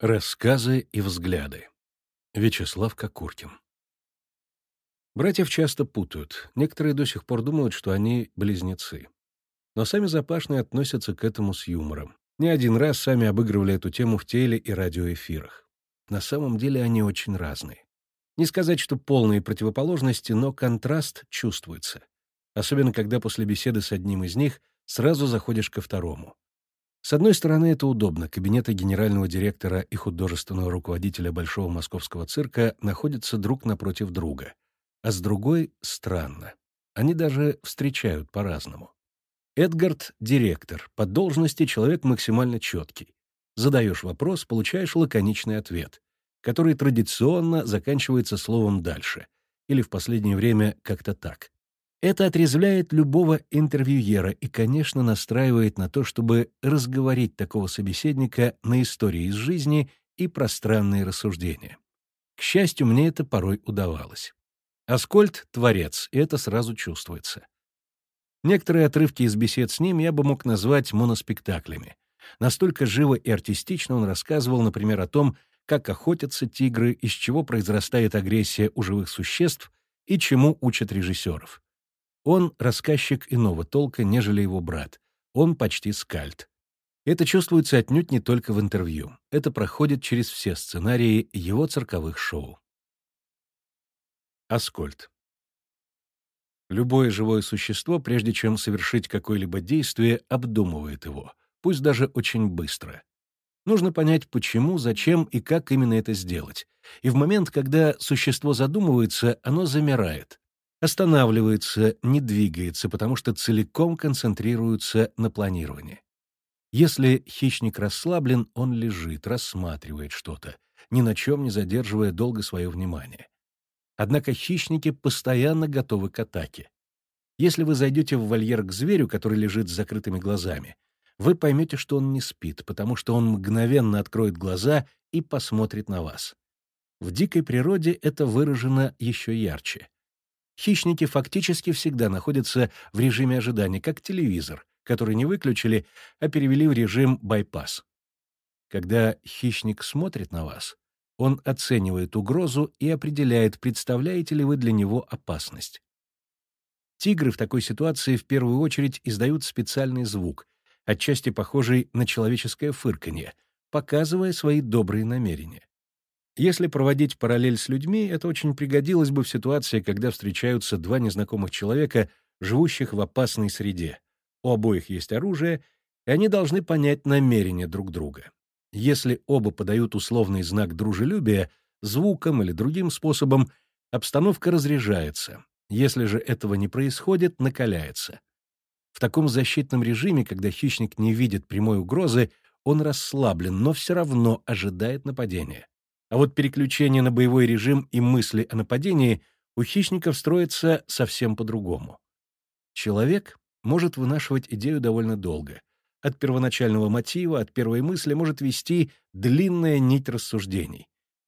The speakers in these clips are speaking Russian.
Рассказы и взгляды. Вячеслав Кокуркин. Братьев часто путают. Некоторые до сих пор думают, что они близнецы. Но сами Запашные относятся к этому с юмором. Не один раз сами обыгрывали эту тему в теле- и радиоэфирах. На самом деле они очень разные. Не сказать, что полные противоположности, но контраст чувствуется. Особенно, когда после беседы с одним из них сразу заходишь ко второму. С одной стороны, это удобно. Кабинеты генерального директора и художественного руководителя Большого московского цирка находятся друг напротив друга. А с другой — странно. Они даже встречают по-разному. Эдгард — директор, по должности человек максимально четкий. Задаешь вопрос, получаешь лаконичный ответ, который традиционно заканчивается словом «дальше» или в последнее время как-то так. Это отрезвляет любого интервьюера и, конечно, настраивает на то, чтобы разговорить такого собеседника на истории из жизни и пространные рассуждения. К счастью, мне это порой удавалось. Аскольд — творец, и это сразу чувствуется. Некоторые отрывки из бесед с ним я бы мог назвать моноспектаклями. Настолько живо и артистично он рассказывал, например, о том, как охотятся тигры, из чего произрастает агрессия у живых существ и чему учат режиссеров. Он рассказчик иного толка, нежели его брат. Он почти скальд. Это чувствуется отнюдь не только в интервью. Это проходит через все сценарии его цирковых шоу. Аскольд. Любое живое существо, прежде чем совершить какое-либо действие, обдумывает его, пусть даже очень быстро. Нужно понять, почему, зачем и как именно это сделать. И в момент, когда существо задумывается, оно замирает, останавливается, не двигается, потому что целиком концентрируется на планировании. Если хищник расслаблен, он лежит, рассматривает что-то, ни на чем не задерживая долго свое внимание. Однако хищники постоянно готовы к атаке. Если вы зайдете в вольер к зверю, который лежит с закрытыми глазами, вы поймете, что он не спит, потому что он мгновенно откроет глаза и посмотрит на вас. В дикой природе это выражено еще ярче хищники фактически всегда находятся в режиме ожидания, как телевизор, который не выключили, а перевели в режим байпас. Когда хищник смотрит на вас, он оценивает угрозу и определяет, представляете ли вы для него опасность. Тигры в такой ситуации в первую очередь издают специальный звук, отчасти похожий на человеческое фырканье, показывая свои добрые намерения. Если проводить параллель с людьми, это очень пригодилось бы в ситуации, когда встречаются два незнакомых человека, живущих в опасной среде. У обоих есть оружие, и они должны понять намерения друг друга. Если оба подают условный знак дружелюбия, звуком или другим способом, обстановка разряжается. Если же этого не происходит, накаляется. В таком защитном режиме, когда хищник не видит прямой угрозы, он расслаблен, но все равно ожидает нападения. А вот переключение на боевой режим и мысли о нападении у хищников строится совсем по-другому. Человек может вынашивать идею довольно долго. От первоначального мотива, от первой мысли может вести длинная нить рассуждений.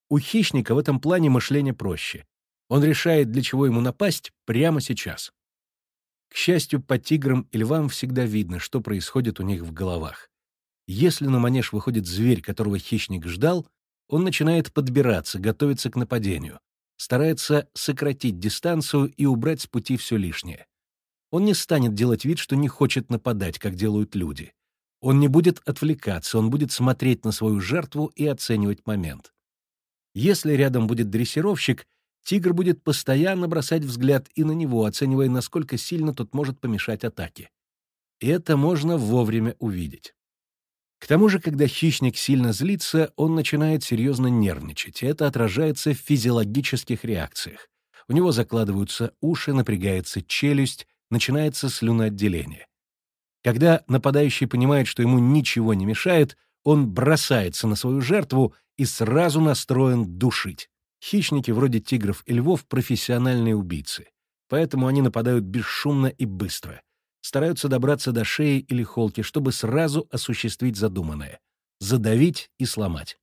У хищника в этом плане мышление проще. Он решает, для чего ему напасть, прямо сейчас. К счастью, по тиграм и львам всегда видно, что происходит у них в головах. Если на манеж выходит зверь, которого хищник ждал, он начинает подбираться, готовиться к нападению, старается сократить дистанцию и убрать с пути все лишнее. Он не станет делать вид, что не хочет нападать, как делают люди. Он не будет отвлекаться, он будет смотреть на свою жертву и оценивать момент. Если рядом будет дрессировщик, тигр будет постоянно бросать взгляд и на него, оценивая, насколько сильно тот может помешать атаке. И это можно вовремя увидеть. К тому же, когда хищник сильно злится, он начинает серьезно нервничать, и это отражается в физиологических реакциях. У него закладываются уши, напрягается челюсть, начинается слюноотделение. Когда нападающий понимает, что ему ничего не мешает, он бросается на свою жертву и сразу настроен душить. Хищники вроде тигров и львов — профессиональные убийцы, поэтому они нападают бесшумно и быстро стараются добраться до шеи или холки, чтобы сразу осуществить задуманное — задавить и сломать.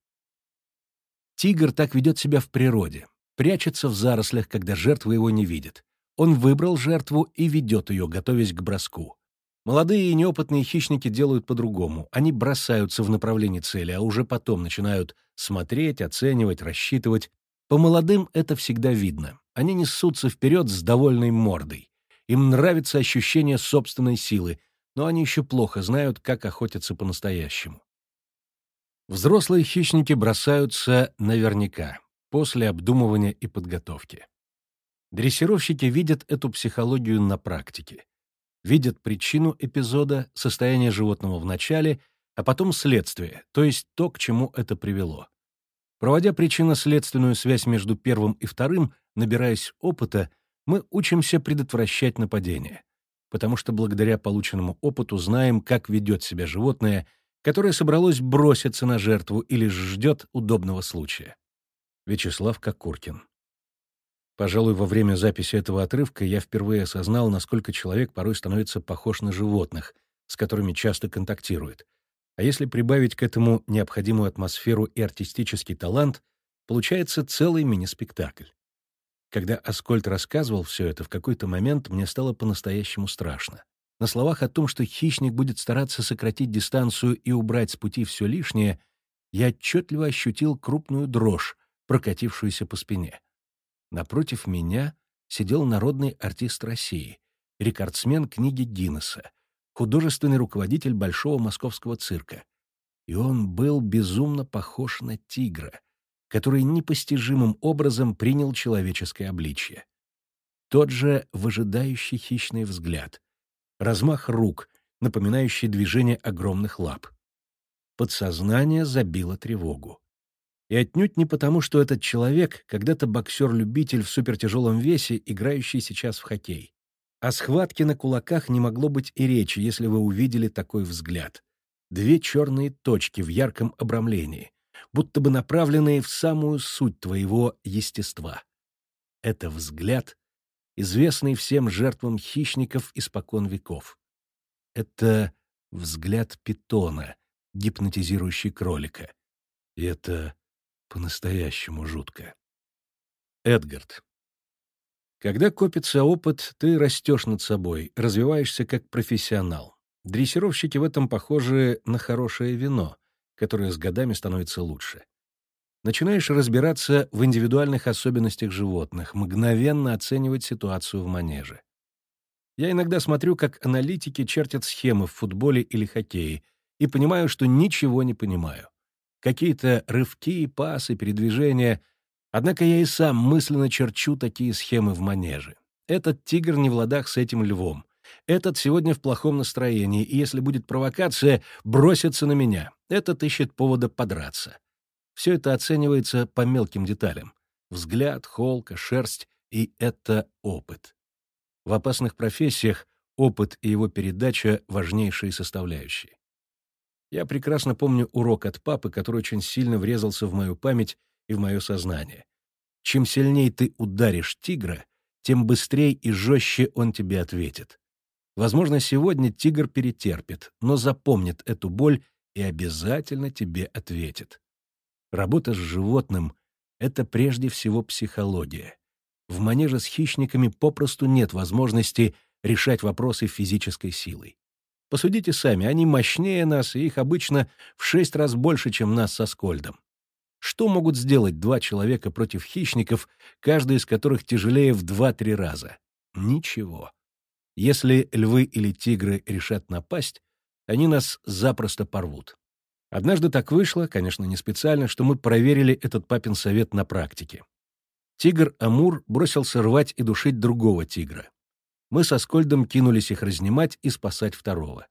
Тигр так ведет себя в природе, прячется в зарослях, когда жертва его не видит. Он выбрал жертву и ведет ее, готовясь к броску. Молодые и неопытные хищники делают по-другому. Они бросаются в направлении цели, а уже потом начинают смотреть, оценивать, рассчитывать. По молодым это всегда видно. Они несутся вперед с довольной мордой. Им нравится ощущение собственной силы, но они еще плохо знают, как охотятся по-настоящему. Взрослые хищники бросаются наверняка, после обдумывания и подготовки. Дрессировщики видят эту психологию на практике. Видят причину эпизода, состояние животного в начале, а потом следствие, то есть то, к чему это привело. Проводя причинно-следственную связь между первым и вторым, набираясь опыта, мы учимся предотвращать нападение, потому что благодаря полученному опыту знаем, как ведет себя животное, которое собралось броситься на жертву или ждет удобного случая. Вячеслав Кокуркин Пожалуй, во время записи этого отрывка я впервые осознал, насколько человек порой становится похож на животных, с которыми часто контактирует. А если прибавить к этому необходимую атмосферу и артистический талант, получается целый мини-спектакль. Когда Аскольд рассказывал все это, в какой-то момент мне стало по-настоящему страшно. На словах о том, что хищник будет стараться сократить дистанцию и убрать с пути все лишнее, я отчетливо ощутил крупную дрожь, прокатившуюся по спине. Напротив меня сидел народный артист России, рекордсмен книги Гиннесса, художественный руководитель Большого московского цирка. И он был безумно похож на тигра, который непостижимым образом принял человеческое обличье. Тот же выжидающий хищный взгляд, размах рук, напоминающий движение огромных лап. Подсознание забило тревогу. И отнюдь не потому, что этот человек когда-то боксер-любитель в супертяжелом весе, играющий сейчас в хоккей. О схватке на кулаках не могло быть и речи, если вы увидели такой взгляд. Две черные точки в ярком обрамлении, будто бы направленные в самую суть твоего естества. Это взгляд, известный всем жертвам хищников испокон веков. Это взгляд питона, гипнотизирующий кролика. И это по-настоящему жутко. Эдгард. Когда копится опыт, ты растешь над собой, развиваешься как профессионал. Дрессировщики в этом похожи на хорошее вино, которое с годами становится лучше. Начинаешь разбираться в индивидуальных особенностях животных, мгновенно оценивать ситуацию в манеже. Я иногда смотрю, как аналитики чертят схемы в футболе или хоккее, и понимаю, что ничего не понимаю какие-то рывки, пасы, передвижения. Однако я и сам мысленно черчу такие схемы в манеже. Этот тигр не в ладах с этим львом. Этот сегодня в плохом настроении, и если будет провокация, бросится на меня. Этот ищет повода подраться. Все это оценивается по мелким деталям. Взгляд, холка, шерсть — и это опыт. В опасных профессиях опыт и его передача — важнейшие составляющие. Я прекрасно помню урок от папы, который очень сильно врезался в мою память и в мое сознание. Чем сильнее ты ударишь тигра, тем быстрее и жестче он тебе ответит. Возможно, сегодня тигр перетерпит, но запомнит эту боль и обязательно тебе ответит. Работа с животным — это прежде всего психология. В манеже с хищниками попросту нет возможности решать вопросы физической силой. Посудите сами, они мощнее нас, и их обычно в шесть раз больше, чем нас со Скольдом. Что могут сделать два человека против хищников, каждый из которых тяжелее в два-три раза? Ничего. Если львы или тигры решат напасть, они нас запросто порвут. Однажды так вышло, конечно, не специально, что мы проверили этот папин совет на практике. Тигр Амур бросился рвать и душить другого тигра мы со Скольдом кинулись их разнимать и спасать второго.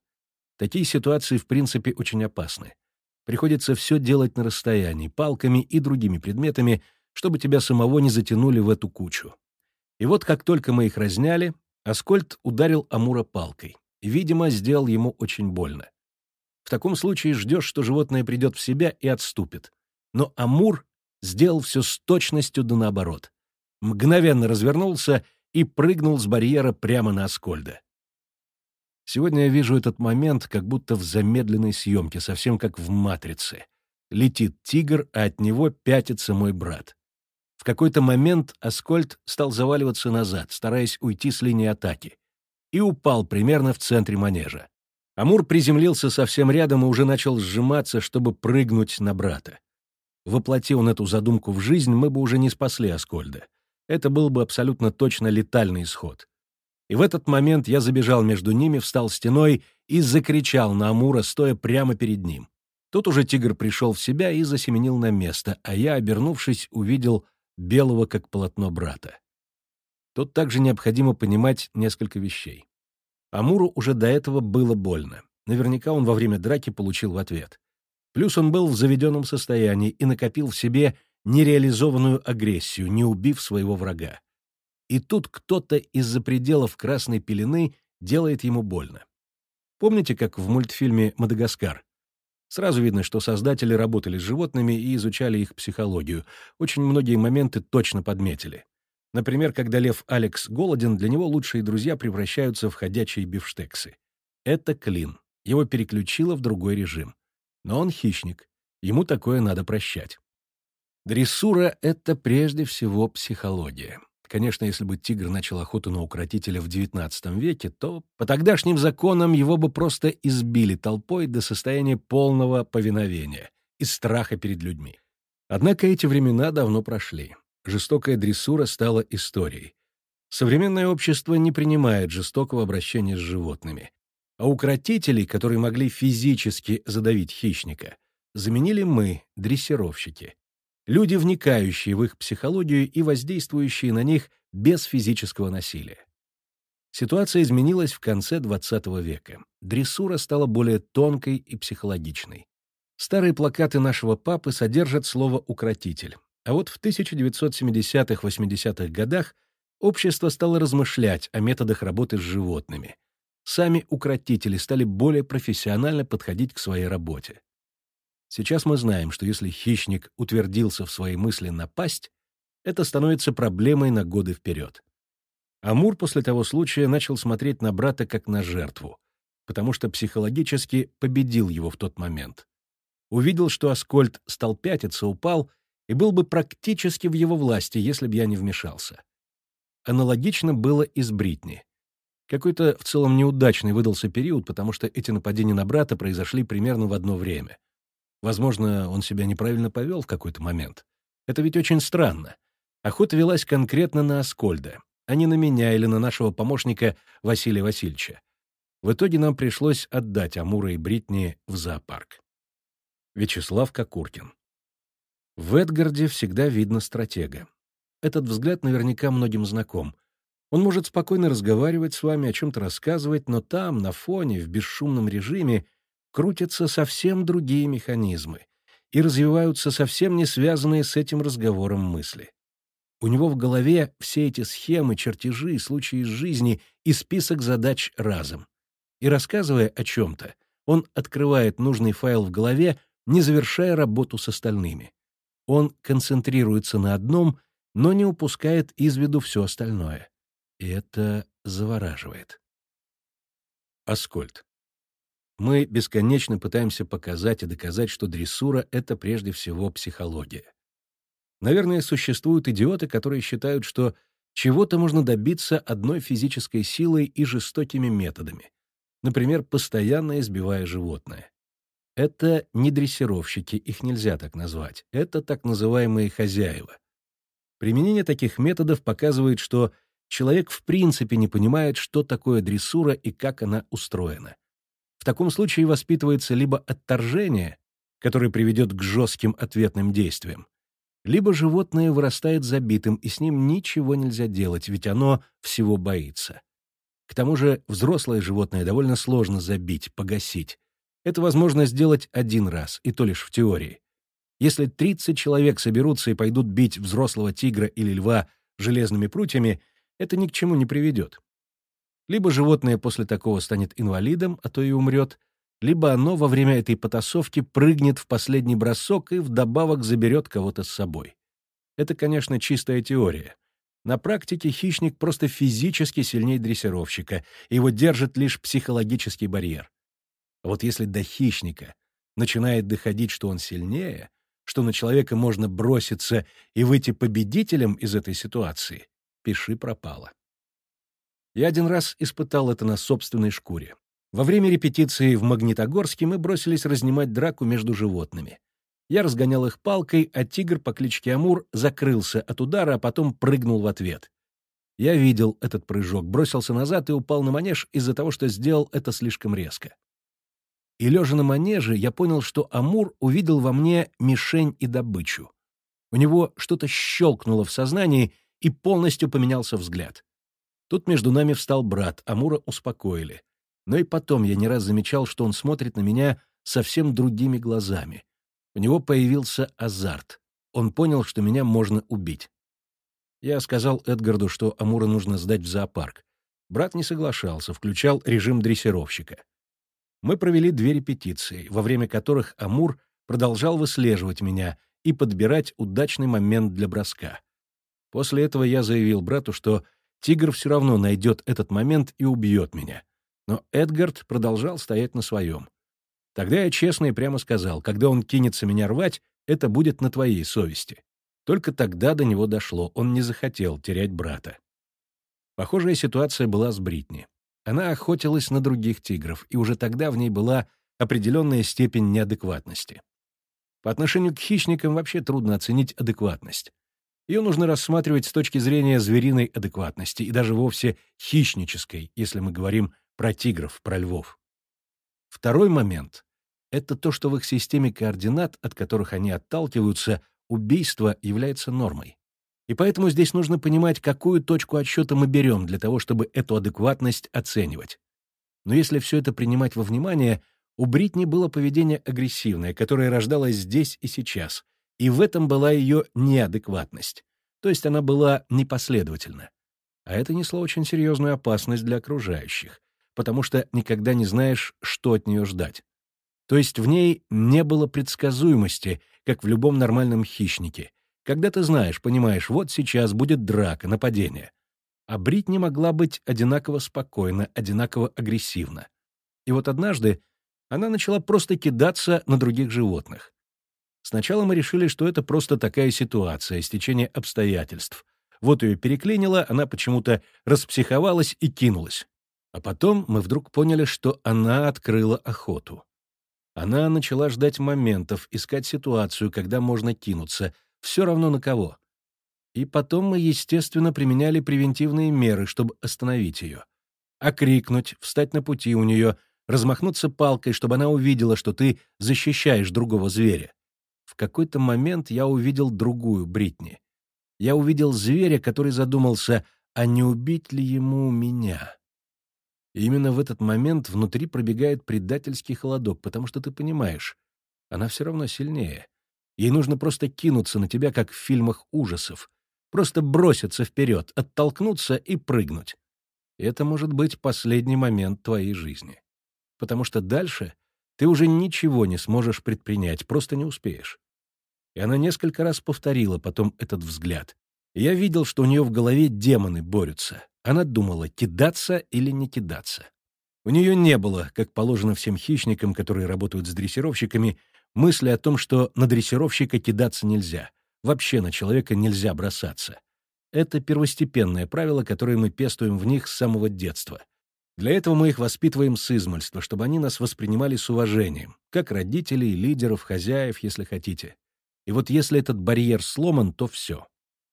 Такие ситуации, в принципе, очень опасны. Приходится все делать на расстоянии, палками и другими предметами, чтобы тебя самого не затянули в эту кучу. И вот как только мы их разняли, Аскольд ударил Амура палкой. Видимо, сделал ему очень больно. В таком случае ждешь, что животное придет в себя и отступит. Но Амур сделал все с точностью да наоборот. Мгновенно развернулся и прыгнул с барьера прямо на Аскольда. Сегодня я вижу этот момент как будто в замедленной съемке, совсем как в «Матрице». Летит тигр, а от него пятится мой брат. Какой-то момент Аскольд стал заваливаться назад, стараясь уйти с линии атаки, и упал примерно в центре манежа. Амур приземлился совсем рядом и уже начал сжиматься, чтобы прыгнуть на брата. Воплоти он эту задумку в жизнь, мы бы уже не спасли Аскольда. Это был бы абсолютно точно летальный исход. И в этот момент я забежал между ними, встал стеной и закричал на Амура, стоя прямо перед ним. Тут уже тигр пришел в себя и засеменил на место, а я, обернувшись, увидел белого как полотно брата. Тут также необходимо понимать несколько вещей. Амуру уже до этого было больно. Наверняка он во время драки получил в ответ. Плюс он был в заведенном состоянии и накопил в себе нереализованную агрессию, не убив своего врага. И тут кто-то из-за пределов красной пелены делает ему больно. Помните, как в мультфильме «Мадагаскар»? Сразу видно, что создатели работали с животными и изучали их психологию. Очень многие моменты точно подметили. Например, когда лев Алекс голоден, для него лучшие друзья превращаются в ходячие бифштексы. Это клин. Его переключило в другой режим. Но он хищник. Ему такое надо прощать. Дрессура — это прежде всего психология. Конечно, если бы тигр начал охоту на укротителя в XIX веке, то по тогдашним законам его бы просто избили толпой до состояния полного повиновения и страха перед людьми. Однако эти времена давно прошли. Жестокая дрессура стала историей. Современное общество не принимает жестокого обращения с животными. А укротителей, которые могли физически задавить хищника, заменили мы, дрессировщики люди, вникающие в их психологию и воздействующие на них без физического насилия. Ситуация изменилась в конце XX века. Дрессура стала более тонкой и психологичной. Старые плакаты нашего папы содержат слово «укротитель». А вот в 1970-80-х годах общество стало размышлять о методах работы с животными. Сами укротители стали более профессионально подходить к своей работе. Сейчас мы знаем, что если хищник утвердился в своей мысли напасть, это становится проблемой на годы вперед. Амур после того случая начал смотреть на брата как на жертву, потому что психологически победил его в тот момент. Увидел, что Аскольд стал пятиться, упал, и был бы практически в его власти, если бы я не вмешался. Аналогично было и с Бритни. Какой-то в целом неудачный выдался период, потому что эти нападения на брата произошли примерно в одно время. Возможно, он себя неправильно повел в какой-то момент. Это ведь очень странно. Охота велась конкретно на Аскольда, а не на меня или на нашего помощника Василия Васильевича. В итоге нам пришлось отдать Амура и Бритни в зоопарк. Вячеслав Кокуркин. В Эдгарде всегда видно стратега. Этот взгляд наверняка многим знаком. Он может спокойно разговаривать с вами, о чем-то рассказывать, но там, на фоне, в бесшумном режиме, крутятся совсем другие механизмы и развиваются совсем не связанные с этим разговором мысли. У него в голове все эти схемы, чертежи, случаи из жизни и список задач разом. И рассказывая о чем-то, он открывает нужный файл в голове, не завершая работу с остальными. Он концентрируется на одном, но не упускает из виду все остальное. И это завораживает. Аскольд. Мы бесконечно пытаемся показать и доказать, что дрессура — это прежде всего психология. Наверное, существуют идиоты, которые считают, что чего-то можно добиться одной физической силой и жестокими методами, например, постоянно избивая животное. Это не дрессировщики, их нельзя так назвать, это так называемые хозяева. Применение таких методов показывает, что человек в принципе не понимает, что такое дрессура и как она устроена. Таком случае воспитывается либо отторжение, которое приведет к жестким ответным действиям, либо животное вырастает забитым, и с ним ничего нельзя делать, ведь оно всего боится. К тому же взрослое животное довольно сложно забить, погасить. Это возможно сделать один раз, и то лишь в теории. Если 30 человек соберутся и пойдут бить взрослого тигра или льва железными прутьями, это ни к чему не приведет. Либо животное после такого станет инвалидом, а то и умрет, либо оно во время этой потасовки прыгнет в последний бросок и вдобавок заберет кого-то с собой. Это, конечно, чистая теория. На практике хищник просто физически сильнее дрессировщика, его держит лишь психологический барьер. А вот если до хищника начинает доходить, что он сильнее, что на человека можно броситься и выйти победителем из этой ситуации, пиши пропало. Я один раз испытал это на собственной шкуре. Во время репетиции в Магнитогорске мы бросились разнимать драку между животными. Я разгонял их палкой, а тигр по кличке Амур закрылся от удара, а потом прыгнул в ответ. Я видел этот прыжок, бросился назад и упал на манеж из-за того, что сделал это слишком резко. И лежа на манеже, я понял, что Амур увидел во мне мишень и добычу. У него что-то щелкнуло в сознании, и полностью поменялся взгляд. Тут между нами встал брат, Амура успокоили. Но и потом я не раз замечал, что он смотрит на меня совсем другими глазами. У него появился азарт. Он понял, что меня можно убить. Я сказал Эдгарду, что Амура нужно сдать в зоопарк. Брат не соглашался, включал режим дрессировщика. Мы провели две репетиции, во время которых Амур продолжал выслеживать меня и подбирать удачный момент для броска. После этого я заявил брату, что тигр все равно найдет этот момент и убьет меня. Но Эдгард продолжал стоять на своем. Тогда я честно и прямо сказал, когда он кинется меня рвать, это будет на твоей совести. Только тогда до него дошло, он не захотел терять брата. Похожая ситуация была с Бритни. Она охотилась на других тигров, и уже тогда в ней была определенная степень неадекватности. По отношению к хищникам вообще трудно оценить адекватность. Ее нужно рассматривать с точки зрения звериной адекватности и даже вовсе хищнической, если мы говорим про тигров, про львов. Второй момент — это то, что в их системе координат, от которых они отталкиваются, убийство является нормой. И поэтому здесь нужно понимать, какую точку отсчета мы берем для того, чтобы эту адекватность оценивать. Но если все это принимать во внимание, у Бритни было поведение агрессивное, которое рождалось здесь и сейчас, и в этом была ее неадекватность. То есть она была непоследовательна. А это несло очень серьезную опасность для окружающих, потому что никогда не знаешь, что от нее ждать. То есть в ней не было предсказуемости, как в любом нормальном хищнике, когда ты знаешь, понимаешь, вот сейчас будет драка, нападение. А Брит не могла быть одинаково спокойна, одинаково агрессивна. И вот однажды она начала просто кидаться на других животных. Сначала мы решили, что это просто такая ситуация, стечение обстоятельств. Вот ее переклинило, она почему-то распсиховалась и кинулась. А потом мы вдруг поняли, что она открыла охоту. Она начала ждать моментов, искать ситуацию, когда можно кинуться, все равно на кого. И потом мы, естественно, применяли превентивные меры, чтобы остановить ее. Окрикнуть, встать на пути у нее, размахнуться палкой, чтобы она увидела, что ты защищаешь другого зверя. В какой-то момент я увидел другую Бритни. Я увидел зверя, который задумался, а не убить ли ему меня? И именно в этот момент внутри пробегает предательский холодок, потому что ты понимаешь, она все равно сильнее. Ей нужно просто кинуться на тебя, как в фильмах ужасов. Просто броситься вперед, оттолкнуться и прыгнуть. Это может быть последний момент твоей жизни. Потому что дальше ты уже ничего не сможешь предпринять, просто не успеешь. И она несколько раз повторила потом этот взгляд. Я видел, что у нее в голове демоны борются. Она думала, кидаться или не кидаться. У нее не было, как положено всем хищникам, которые работают с дрессировщиками, мысли о том, что на дрессировщика кидаться нельзя. Вообще на человека нельзя бросаться. Это первостепенное правило, которое мы пестуем в них с самого детства. Для этого мы их воспитываем с измольства, чтобы они нас воспринимали с уважением, как родителей, лидеров, хозяев, если хотите. И вот если этот барьер сломан, то все.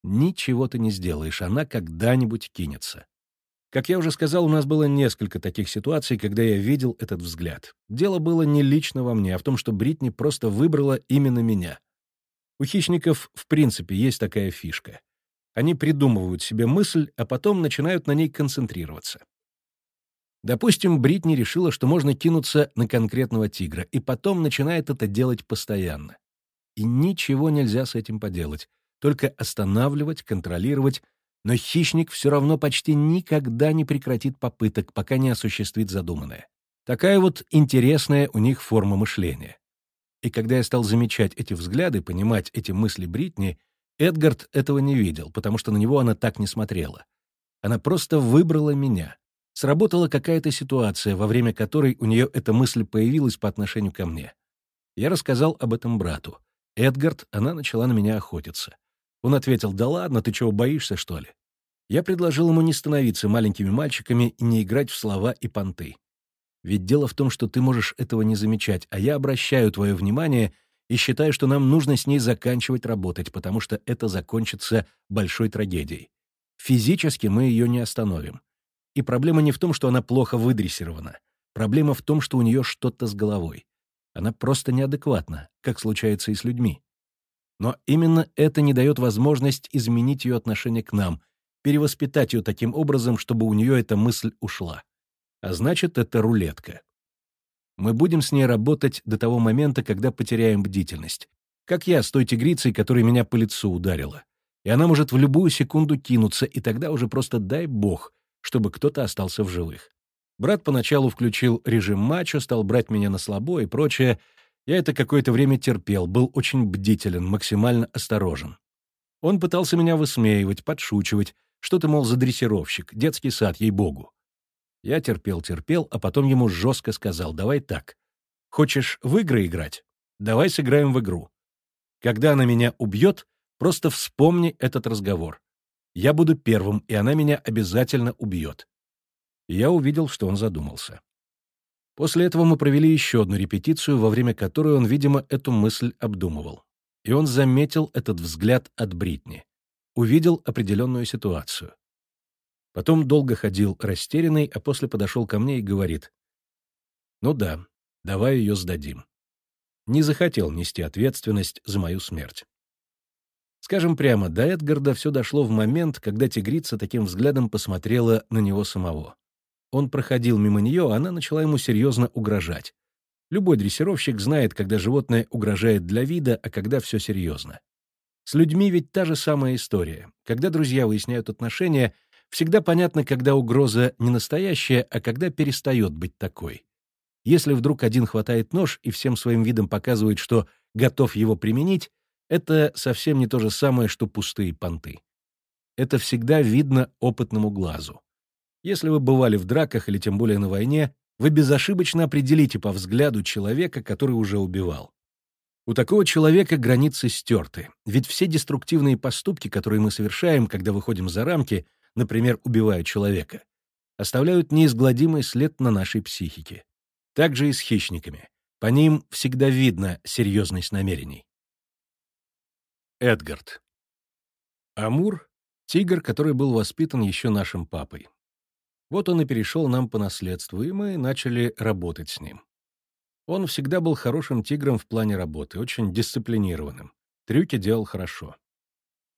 Ничего ты не сделаешь, она когда-нибудь кинется. Как я уже сказал, у нас было несколько таких ситуаций, когда я видел этот взгляд. Дело было не лично во мне, а в том, что Бритни просто выбрала именно меня. У хищников в принципе есть такая фишка. Они придумывают себе мысль, а потом начинают на ней концентрироваться. Допустим, Бритни решила, что можно кинуться на конкретного тигра, и потом начинает это делать постоянно. И ничего нельзя с этим поделать только останавливать, контролировать, но хищник все равно почти никогда не прекратит попыток, пока не осуществит задуманное. Такая вот интересная у них форма мышления. И когда я стал замечать эти взгляды, понимать эти мысли Бритни, Эдгард этого не видел, потому что на него она так не смотрела. Она просто выбрала меня. Сработала какая-то ситуация, во время которой у нее эта мысль появилась по отношению ко мне. Я рассказал об этом брату. Эдгард, она начала на меня охотиться. Он ответил, «Да ладно, ты чего, боишься, что ли?» Я предложил ему не становиться маленькими мальчиками и не играть в слова и понты. Ведь дело в том, что ты можешь этого не замечать, а я обращаю твое внимание и считаю, что нам нужно с ней заканчивать работать, потому что это закончится большой трагедией. Физически мы ее не остановим. И проблема не в том, что она плохо выдрессирована. Проблема в том, что у нее что-то с головой. Она просто неадекватна, как случается и с людьми. Но именно это не дает возможность изменить ее отношение к нам, перевоспитать ее таким образом, чтобы у нее эта мысль ушла. А значит, это рулетка. Мы будем с ней работать до того момента, когда потеряем бдительность. Как я с той тигрицей, которая меня по лицу ударила. И она может в любую секунду кинуться, и тогда уже просто дай бог, чтобы кто-то остался в живых. Брат поначалу включил режим мачо, стал брать меня на слабо и прочее. Я это какое-то время терпел, был очень бдителен, максимально осторожен. Он пытался меня высмеивать, подшучивать, что ты, мол, за дрессировщик, детский сад, ей-богу. Я терпел-терпел, а потом ему жестко сказал, давай так. Хочешь в игры играть? Давай сыграем в игру. Когда она меня убьет, просто вспомни этот разговор. Я буду первым, и она меня обязательно убьет я увидел, что он задумался. После этого мы провели еще одну репетицию, во время которой он, видимо, эту мысль обдумывал. И он заметил этот взгляд от Бритни. Увидел определенную ситуацию. Потом долго ходил растерянный, а после подошел ко мне и говорит. «Ну да, давай ее сдадим». Не захотел нести ответственность за мою смерть. Скажем прямо, до Эдгарда все дошло в момент, когда тигрица таким взглядом посмотрела на него самого. Он проходил мимо нее, а она начала ему серьезно угрожать. Любой дрессировщик знает, когда животное угрожает для вида, а когда все серьезно. С людьми ведь та же самая история. Когда друзья выясняют отношения, всегда понятно, когда угроза не настоящая, а когда перестает быть такой. Если вдруг один хватает нож и всем своим видом показывает, что готов его применить, это совсем не то же самое, что пустые понты. Это всегда видно опытному глазу. Если вы бывали в драках или тем более на войне, вы безошибочно определите по взгляду человека, который уже убивал. У такого человека границы стерты, ведь все деструктивные поступки, которые мы совершаем, когда выходим за рамки, например, убивая человека, оставляют неизгладимый след на нашей психике. Так же и с хищниками. По ним всегда видно серьезность намерений. Эдгард. Амур — тигр, который был воспитан еще нашим папой. Вот он и перешел нам по наследству, и мы начали работать с ним. Он всегда был хорошим тигром в плане работы, очень дисциплинированным. Трюки делал хорошо.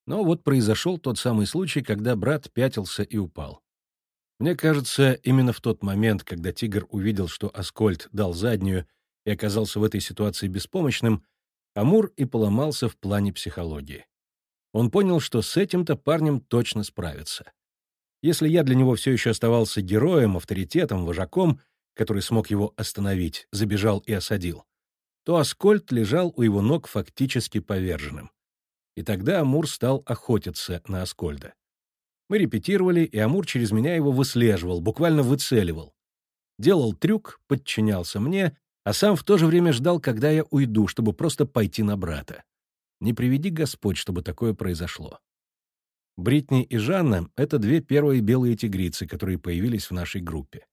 Но вот произошел тот самый случай, когда брат пятился и упал. Мне кажется, именно в тот момент, когда тигр увидел, что Аскольд дал заднюю и оказался в этой ситуации беспомощным, Амур и поломался в плане психологии. Он понял, что с этим-то парнем точно справится. Если я для него все еще оставался героем, авторитетом, вожаком, который смог его остановить, забежал и осадил, то Аскольд лежал у его ног фактически поверженным. И тогда Амур стал охотиться на Аскольда. Мы репетировали, и Амур через меня его выслеживал, буквально выцеливал. Делал трюк, подчинялся мне, а сам в то же время ждал, когда я уйду, чтобы просто пойти на брата. Не приведи Господь, чтобы такое произошло. Бритни и Жанна — это две первые белые тигрицы, которые появились в нашей группе.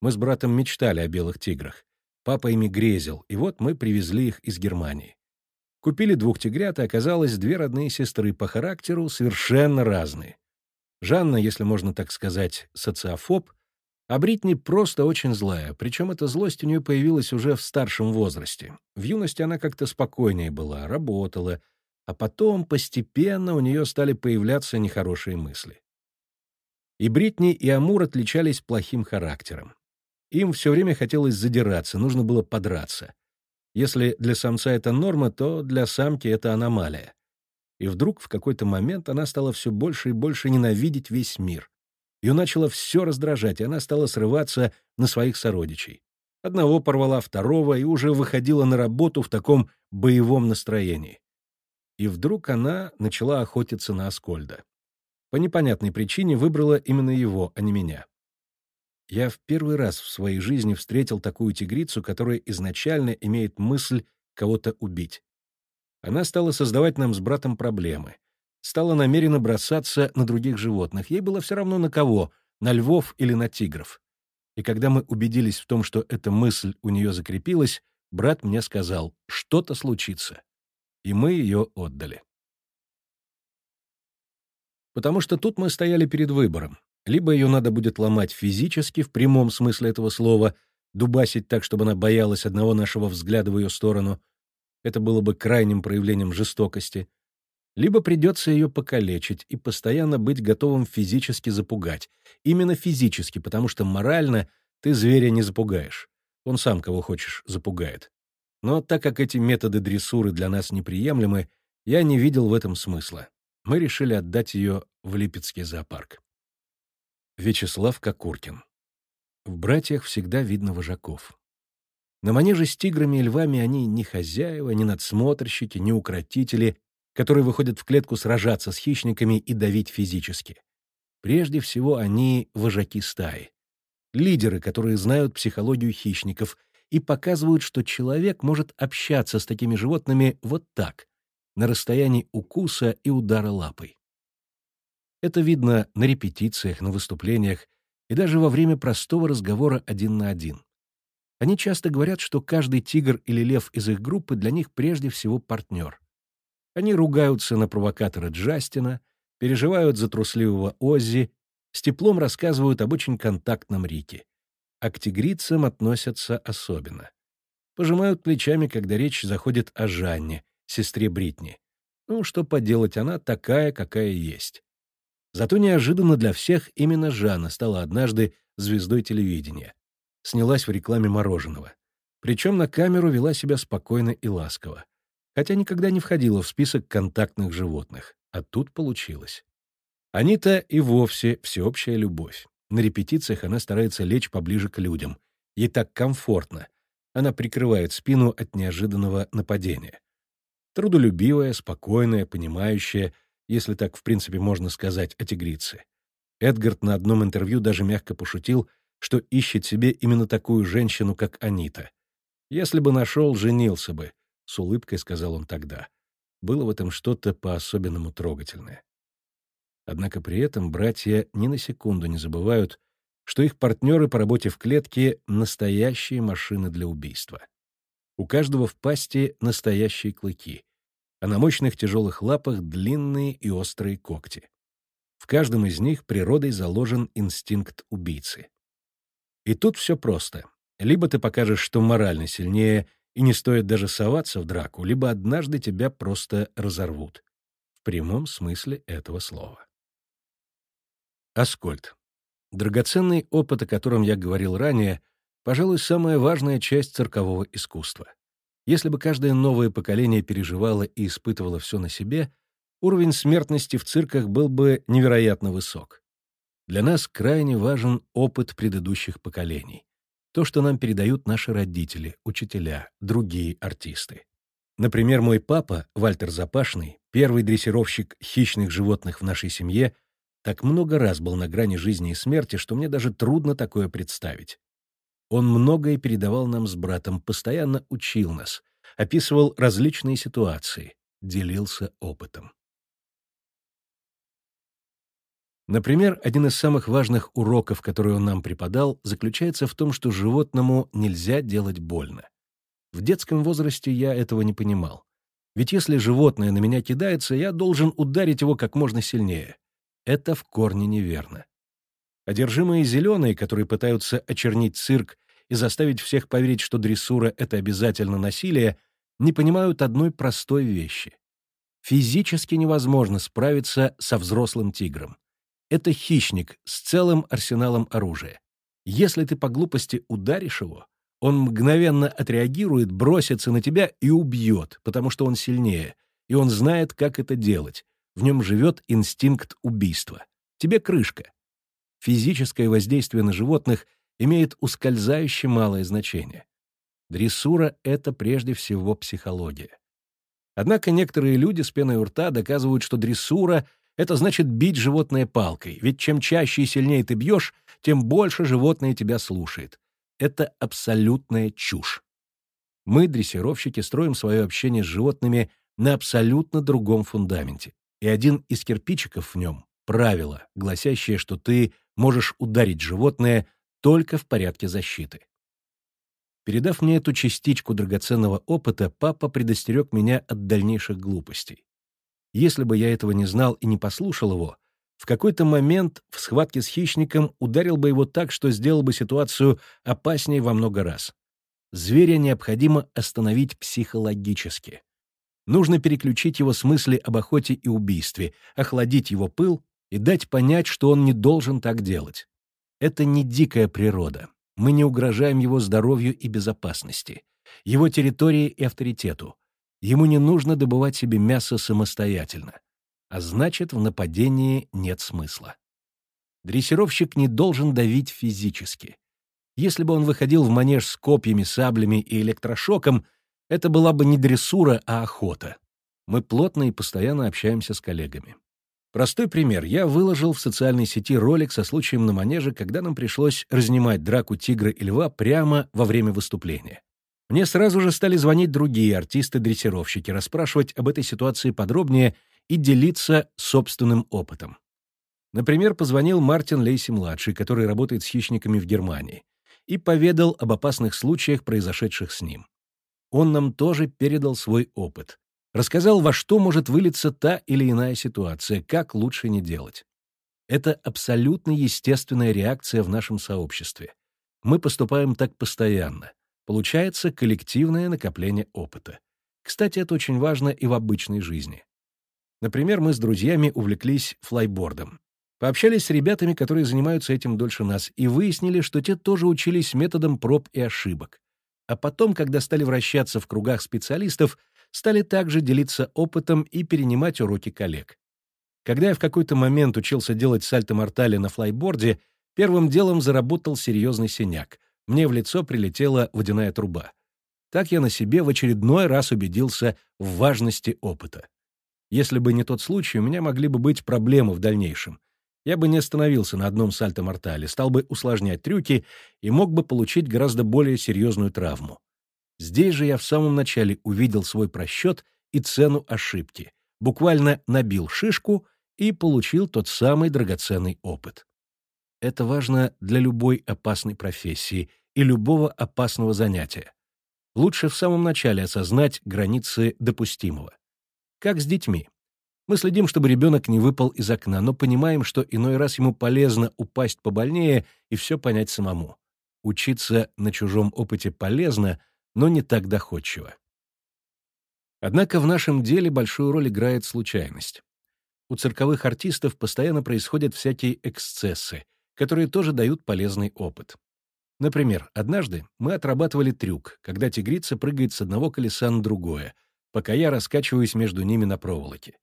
Мы с братом мечтали о белых тиграх. Папа ими грезил, и вот мы привезли их из Германии. Купили двух тигрят, и оказалось две родные сестры по характеру совершенно разные. Жанна, если можно так сказать, социофоб, а Бритни просто очень злая, причем эта злость у нее появилась уже в старшем возрасте. В юности она как-то спокойнее была, работала — а потом постепенно у нее стали появляться нехорошие мысли. И Бритни, и Амур отличались плохим характером. Им все время хотелось задираться, нужно было подраться. Если для самца это норма, то для самки это аномалия. И вдруг в какой-то момент она стала все больше и больше ненавидеть весь мир. Ее начало все раздражать, и она стала срываться на своих сородичей. Одного порвала второго и уже выходила на работу в таком боевом настроении и вдруг она начала охотиться на Аскольда. По непонятной причине выбрала именно его, а не меня. Я в первый раз в своей жизни встретил такую тигрицу, которая изначально имеет мысль кого-то убить. Она стала создавать нам с братом проблемы. Стала намеренно бросаться на других животных. Ей было все равно на кого, на львов или на тигров. И когда мы убедились в том, что эта мысль у нее закрепилась, брат мне сказал, что-то случится. И мы ее отдали. Потому что тут мы стояли перед выбором. Либо ее надо будет ломать физически, в прямом смысле этого слова, дубасить так, чтобы она боялась одного нашего взгляда в ее сторону. Это было бы крайним проявлением жестокости. Либо придется ее покалечить и постоянно быть готовым физически запугать. Именно физически, потому что морально ты зверя не запугаешь. Он сам кого хочешь запугает. Но так как эти методы дрессуры для нас неприемлемы, я не видел в этом смысла. Мы решили отдать ее в Липецкий зоопарк. Вячеслав Кокуркин в братьях всегда видно вожаков. На манеже с тиграми и львами они не хозяева, не надсмотрщики, не укротители, которые выходят в клетку сражаться с хищниками и давить физически. Прежде всего, они — вожаки стаи. Лидеры, которые знают психологию хищников и показывают, что человек может общаться с такими животными вот так, на расстоянии укуса и удара лапой. Это видно на репетициях, на выступлениях, и даже во время простого разговора один на один. Они часто говорят, что каждый тигр или лев из их группы для них прежде всего партнер. Они ругаются на провокатора Джастина, переживают за трусливого Оззи, с теплом рассказывают об очень контактном Рике. А к тигрицам относятся особенно. Пожимают плечами, когда речь заходит о Жанне, сестре Бритни. Ну, что поделать, она такая, какая есть. Зато неожиданно для всех именно Жанна стала однажды звездой телевидения. Снялась в рекламе мороженого. Причем на камеру вела себя спокойно и ласково. Хотя никогда не входила в список контактных животных. А тут получилось. Анита и вовсе всеобщая любовь. На репетициях она старается лечь поближе к людям. Ей так комфортно. Она прикрывает спину от неожиданного нападения. Трудолюбивая, спокойная, понимающая — если так в принципе можно сказать о тигрице. Эдгард на одном интервью даже мягко пошутил, что ищет себе именно такую женщину, как Анита. «Если бы нашел, женился бы», — с улыбкой сказал он тогда. Было в этом что-то по-особенному трогательное. Однако при этом братья ни на секунду не забывают, что их партнеры по работе в клетке — настоящие машины для убийства. У каждого в пасти настоящие клыки, а на мощных тяжелых лапах длинные и острые когти. В каждом из них природой заложен инстинкт убийцы. И тут все просто. Либо ты покажешь, что морально сильнее и не стоит даже соваться в драку, либо однажды тебя просто разорвут. В прямом смысле этого слова. Аскольд. Драгоценный опыт, о котором я говорил ранее, пожалуй, самая важная часть циркового искусства. Если бы каждое новое поколение переживало и испытывало все на себе, уровень смертности в цирках был бы невероятно высок. Для нас крайне важен опыт предыдущих поколений. То, что нам передают наши родители, учителя, другие артисты. Например, мой папа, Вальтер Запашный, первый дрессировщик хищных животных в нашей семье, так много раз был на грани жизни и смерти, что мне даже трудно такое представить. Он многое передавал нам с братом, постоянно учил нас, описывал различные ситуации, делился опытом. Например, один из самых важных уроков, который он нам преподал, заключается в том, что животному нельзя делать больно. В детском возрасте я этого не понимал. Ведь если животное на меня кидается, я должен ударить его как можно сильнее. Это в корне неверно. Одержимые зеленые, которые пытаются очернить цирк и заставить всех поверить, что дрессура — это обязательно насилие, не понимают одной простой вещи. Физически невозможно справиться со взрослым тигром. Это хищник с целым арсеналом оружия. Если ты по глупости ударишь его, он мгновенно отреагирует, бросится на тебя и убьет, потому что он сильнее, и он знает, как это делать. В нем живет инстинкт убийства. Тебе крышка. Физическое воздействие на животных имеет ускользающе малое значение. Дрессура — это прежде всего психология. Однако некоторые люди с пеной у рта доказывают, что дрессура — это значит бить животное палкой, ведь чем чаще и сильнее ты бьешь, тем больше животное тебя слушает. Это абсолютная чушь. Мы, дрессировщики, строим свое общение с животными на абсолютно другом фундаменте. И один из кирпичиков в нем — правило, гласящее, что ты можешь ударить животное только в порядке защиты. Передав мне эту частичку драгоценного опыта, папа предостерег меня от дальнейших глупостей. Если бы я этого не знал и не послушал его, в какой-то момент в схватке с хищником ударил бы его так, что сделал бы ситуацию опаснее во много раз. Зверя необходимо остановить психологически. Нужно переключить его с мысли об охоте и убийстве, охладить его пыл и дать понять, что он не должен так делать. Это не дикая природа. Мы не угрожаем его здоровью и безопасности, его территории и авторитету. Ему не нужно добывать себе мясо самостоятельно. А значит, в нападении нет смысла. Дрессировщик не должен давить физически. Если бы он выходил в манеж с копьями, саблями и электрошоком, это была бы не дрессура, а охота. Мы плотно и постоянно общаемся с коллегами. Простой пример. Я выложил в социальной сети ролик со случаем на манеже, когда нам пришлось разнимать драку тигра и льва прямо во время выступления. Мне сразу же стали звонить другие артисты-дрессировщики, расспрашивать об этой ситуации подробнее и делиться собственным опытом. Например, позвонил Мартин Лейси-младший, который работает с хищниками в Германии и поведал об опасных случаях, произошедших с ним. Он нам тоже передал свой опыт. Рассказал, во что может вылиться та или иная ситуация, как лучше не делать. Это абсолютно естественная реакция в нашем сообществе. Мы поступаем так постоянно. Получается коллективное накопление опыта. Кстати, это очень важно и в обычной жизни. Например, мы с друзьями увлеклись флайбордом. Пообщались с ребятами, которые занимаются этим дольше нас, и выяснили, что те тоже учились методом проб и ошибок. А потом, когда стали вращаться в кругах специалистов, стали также делиться опытом и перенимать уроки коллег. Когда я в какой-то момент учился делать сальто-мортали на флайборде, первым делом заработал серьезный синяк. Мне в лицо прилетела водяная труба. Так я на себе в очередной раз убедился в важности опыта. Если бы не тот случай, у меня могли бы быть проблемы в дальнейшем я бы не остановился на одном сальто-мортале, стал бы усложнять трюки и мог бы получить гораздо более серьезную травму. Здесь же я в самом начале увидел свой просчет и цену ошибки, буквально набил шишку и получил тот самый драгоценный опыт. Это важно для любой опасной профессии и любого опасного занятия. Лучше в самом начале осознать границы допустимого. Как с детьми. Мы следим, чтобы ребенок не выпал из окна, но понимаем, что иной раз ему полезно упасть побольнее и все понять самому. Учиться на чужом опыте полезно, но не так доходчиво. Однако в нашем деле большую роль играет случайность. У цирковых артистов постоянно происходят всякие эксцессы, которые тоже дают полезный опыт. Например, однажды мы отрабатывали трюк, когда тигрица прыгает с одного колеса на другое, пока я раскачиваюсь между ними на проволоке.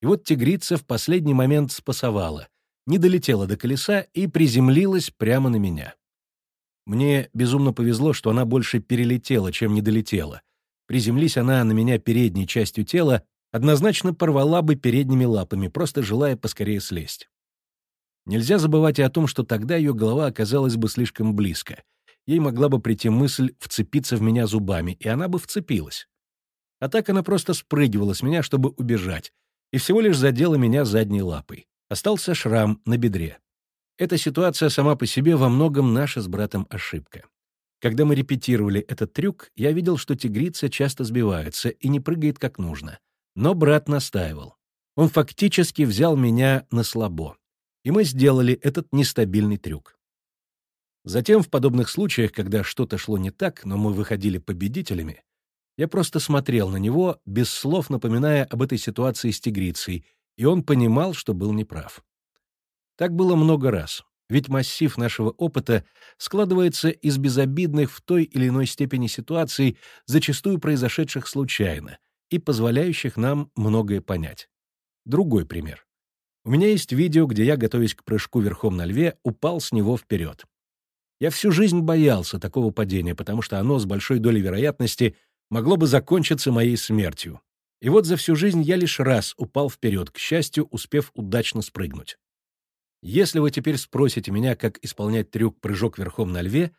И вот тигрица в последний момент спасовала, не долетела до колеса и приземлилась прямо на меня. Мне безумно повезло, что она больше перелетела, чем не долетела. Приземлись она на меня передней частью тела, однозначно порвала бы передними лапами, просто желая поскорее слезть. Нельзя забывать и о том, что тогда ее голова оказалась бы слишком близко. Ей могла бы прийти мысль вцепиться в меня зубами, и она бы вцепилась. А так она просто спрыгивала с меня, чтобы убежать, и всего лишь задела меня задней лапой. Остался шрам на бедре. Эта ситуация сама по себе во многом наша с братом ошибка. Когда мы репетировали этот трюк, я видел, что тигрица часто сбивается и не прыгает как нужно. Но брат настаивал. Он фактически взял меня на слабо. И мы сделали этот нестабильный трюк. Затем в подобных случаях, когда что-то шло не так, но мы выходили победителями, я просто смотрел на него, без слов напоминая об этой ситуации с тигрицей, и он понимал, что был неправ. Так было много раз, ведь массив нашего опыта складывается из безобидных в той или иной степени ситуаций, зачастую произошедших случайно, и позволяющих нам многое понять. Другой пример. У меня есть видео, где я, готовясь к прыжку верхом на льве, упал с него вперед. Я всю жизнь боялся такого падения, потому что оно с большой долей вероятности — могло бы закончиться моей смертью. И вот за всю жизнь я лишь раз упал вперед, к счастью, успев удачно спрыгнуть. Если вы теперь спросите меня, как исполнять трюк «прыжок верхом на льве»,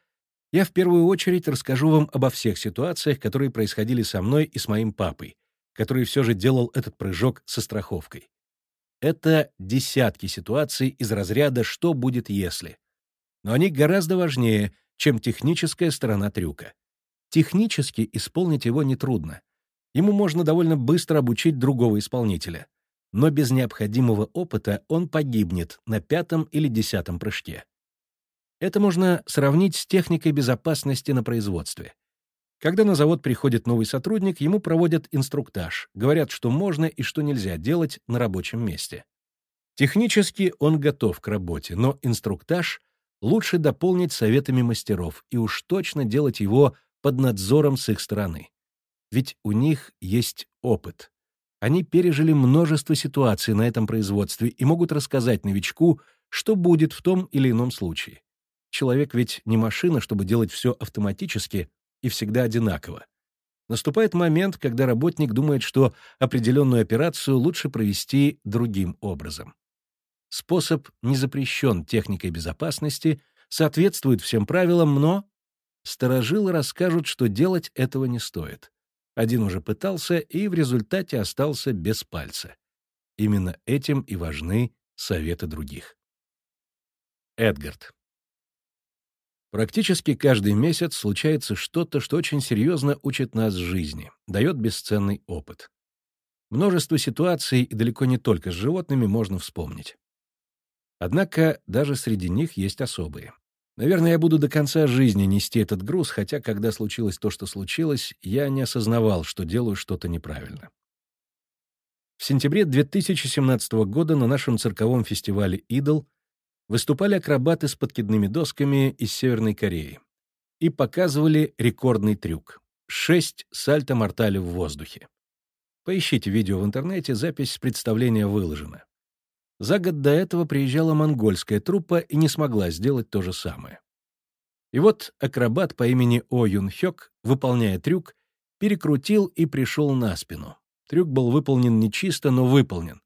я в первую очередь расскажу вам обо всех ситуациях, которые происходили со мной и с моим папой, который все же делал этот прыжок со страховкой. Это десятки ситуаций из разряда «что будет если?». но они гораздо важнее, чем техническая сторона трюка. Технически исполнить его нетрудно. Ему можно довольно быстро обучить другого исполнителя. Но без необходимого опыта он погибнет на пятом или десятом прыжке. Это можно сравнить с техникой безопасности на производстве. Когда на завод приходит новый сотрудник, ему проводят инструктаж, говорят, что можно и что нельзя делать на рабочем месте. Технически он готов к работе, но инструктаж лучше дополнить советами мастеров и уж точно делать его под надзором с их стороны. Ведь у них есть опыт. Они пережили множество ситуаций на этом производстве и могут рассказать новичку, что будет в том или ином случае. Человек ведь не машина, чтобы делать все автоматически и всегда одинаково. Наступает момент, когда работник думает, что определенную операцию лучше провести другим образом. Способ не запрещен техникой безопасности, соответствует всем правилам, но старожилы расскажут, что делать этого не стоит. Один уже пытался и в результате остался без пальца. Именно этим и важны советы других. Эдгард. Практически каждый месяц случается что-то, что очень серьезно учит нас жизни, дает бесценный опыт. Множество ситуаций, и далеко не только с животными, можно вспомнить. Однако даже среди них есть особые. Наверное, я буду до конца жизни нести этот груз, хотя, когда случилось то, что случилось, я не осознавал, что делаю что-то неправильно. В сентябре 2017 года на нашем цирковом фестивале «Идол» выступали акробаты с подкидными досками из Северной Кореи и показывали рекордный трюк — шесть сальто-мортали в воздухе. Поищите видео в интернете, запись представления выложена. За год до этого приезжала монгольская труппа и не смогла сделать то же самое. И вот акробат по имени О Юн Хёк, выполняя трюк, перекрутил и пришел на спину. Трюк был выполнен нечисто, но выполнен.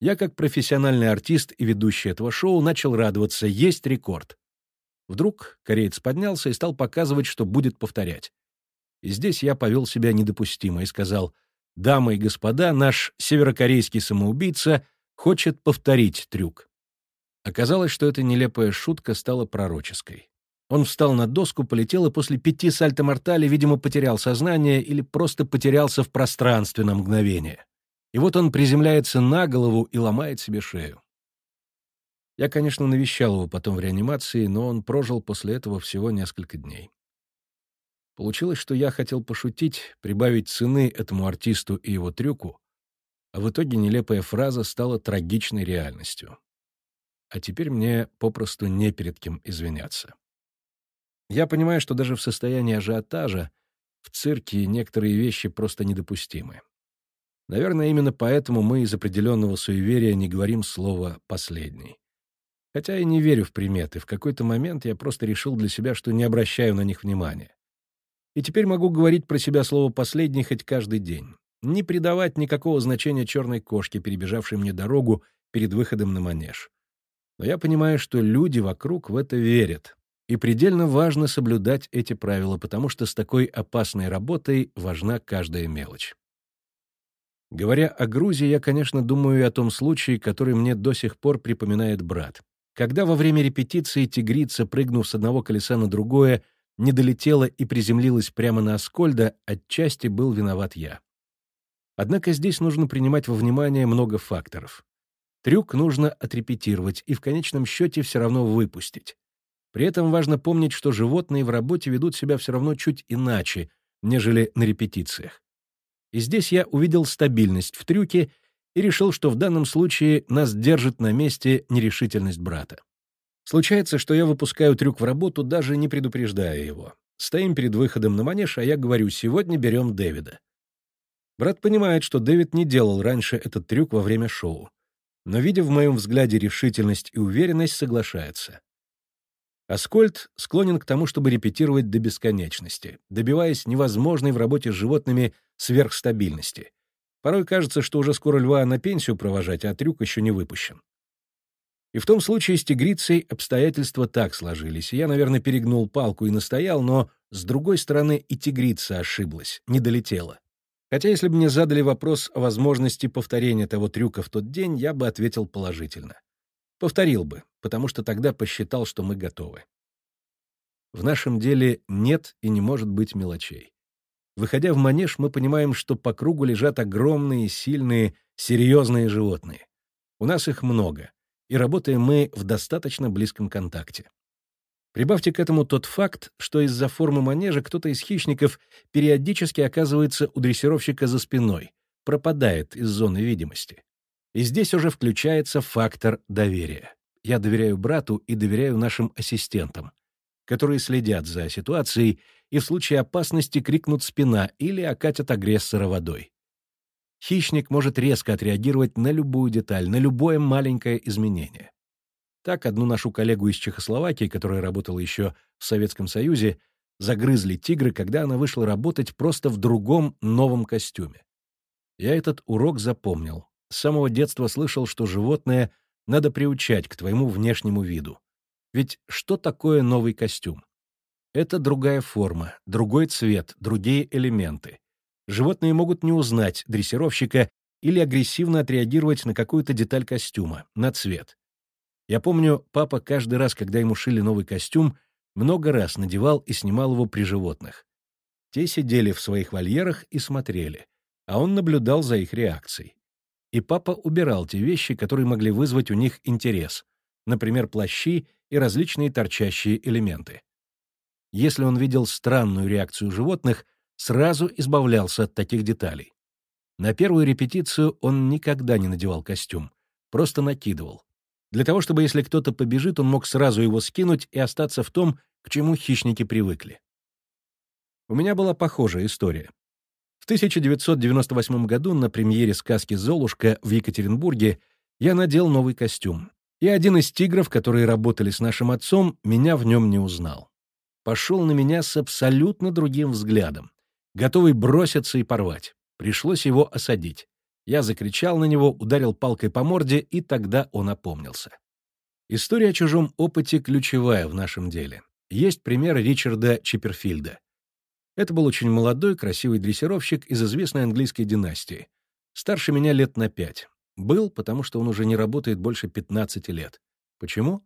Я, как профессиональный артист и ведущий этого шоу, начал радоваться, есть рекорд. Вдруг кореец поднялся и стал показывать, что будет повторять. И здесь я повел себя недопустимо и сказал, «Дамы и господа, наш северокорейский самоубийца хочет повторить трюк». Оказалось, что эта нелепая шутка стала пророческой. Он встал на доску, полетел и после пяти сальто-мортали, видимо, потерял сознание или просто потерялся в пространстве на мгновение. И вот он приземляется на голову и ломает себе шею. Я, конечно, навещал его потом в реанимации, но он прожил после этого всего несколько дней. Получилось, что я хотел пошутить, прибавить цены этому артисту и его трюку, а в итоге нелепая фраза стала трагичной реальностью. А теперь мне попросту не перед кем извиняться. Я понимаю, что даже в состоянии ажиотажа в цирке некоторые вещи просто недопустимы. Наверное, именно поэтому мы из определенного суеверия не говорим слово «последний». Хотя я не верю в приметы, в какой-то момент я просто решил для себя, что не обращаю на них внимания. И теперь могу говорить про себя слово «последний» хоть каждый день. Не придавать никакого значения черной кошке, перебежавшей мне дорогу перед выходом на манеж. Но я понимаю, что люди вокруг в это верят. И предельно важно соблюдать эти правила, потому что с такой опасной работой важна каждая мелочь. Говоря о Грузии, я, конечно, думаю и о том случае, который мне до сих пор припоминает брат. Когда во время репетиции тигрица, прыгнув с одного колеса на другое, не долетела и приземлилась прямо на Аскольда, отчасти был виноват я. Однако здесь нужно принимать во внимание много факторов. Трюк нужно отрепетировать и в конечном счете все равно выпустить. При этом важно помнить, что животные в работе ведут себя все равно чуть иначе, нежели на репетициях. И здесь я увидел стабильность в трюке и решил, что в данном случае нас держит на месте нерешительность брата. Случается, что я выпускаю трюк в работу, даже не предупреждая его. Стоим перед выходом на манеж, а я говорю, сегодня берем Дэвида. Брат понимает, что Дэвид не делал раньше этот трюк во время шоу. Но, видя в моем взгляде решительность и уверенность, соглашается. Аскольд склонен к тому, чтобы репетировать до бесконечности, добиваясь невозможной в работе с животными сверхстабильности. Порой кажется, что уже скоро льва на пенсию провожать, а трюк еще не выпущен. И в том случае с тигрицей обстоятельства так сложились. Я, наверное, перегнул палку и настоял, но, с другой стороны, и тигрица ошиблась, не долетела. Хотя если бы мне задали вопрос о возможности повторения того трюка в тот день, я бы ответил положительно. Повторил бы, потому что тогда посчитал, что мы готовы. В нашем деле нет и не может быть мелочей. Выходя в манеж, мы понимаем, что по кругу лежат огромные, сильные, серьезные животные. У нас их много, и работаем мы в достаточно близком контакте. Прибавьте к этому тот факт, что из-за формы манежа кто-то из хищников периодически оказывается у дрессировщика за спиной, пропадает из зоны видимости. И здесь уже включается фактор доверия. Я доверяю брату и доверяю нашим ассистентам, которые следят за ситуацией и в случае опасности крикнут «спина» или окатят агрессора водой. Хищник может резко отреагировать на любую деталь, на любое маленькое изменение. Так одну нашу коллегу из Чехословакии, которая работала еще в Советском Союзе, загрызли тигры, когда она вышла работать просто в другом новом костюме. Я этот урок запомнил. С самого детства слышал, что животное надо приучать к твоему внешнему виду. Ведь что такое новый костюм? Это другая форма, другой цвет, другие элементы. Животные могут не узнать дрессировщика или агрессивно отреагировать на какую-то деталь костюма, на цвет. Я помню, папа каждый раз, когда ему шили новый костюм, много раз надевал и снимал его при животных. Те сидели в своих вольерах и смотрели, а он наблюдал за их реакцией. И папа убирал те вещи, которые могли вызвать у них интерес, например, плащи и различные торчащие элементы. Если он видел странную реакцию животных, сразу избавлялся от таких деталей. На первую репетицию он никогда не надевал костюм, просто накидывал для того, чтобы если кто-то побежит, он мог сразу его скинуть и остаться в том, к чему хищники привыкли. У меня была похожая история. В 1998 году на премьере сказки «Золушка» в Екатеринбурге я надел новый костюм, и один из тигров, которые работали с нашим отцом, меня в нем не узнал. Пошел на меня с абсолютно другим взглядом, готовый броситься и порвать. Пришлось его осадить. Я закричал на него, ударил палкой по морде, и тогда он опомнился. История о чужом опыте ключевая в нашем деле. Есть пример Ричарда Чипперфильда. Это был очень молодой, красивый дрессировщик из известной английской династии. Старше меня лет на пять. Был, потому что он уже не работает больше 15 лет. Почему?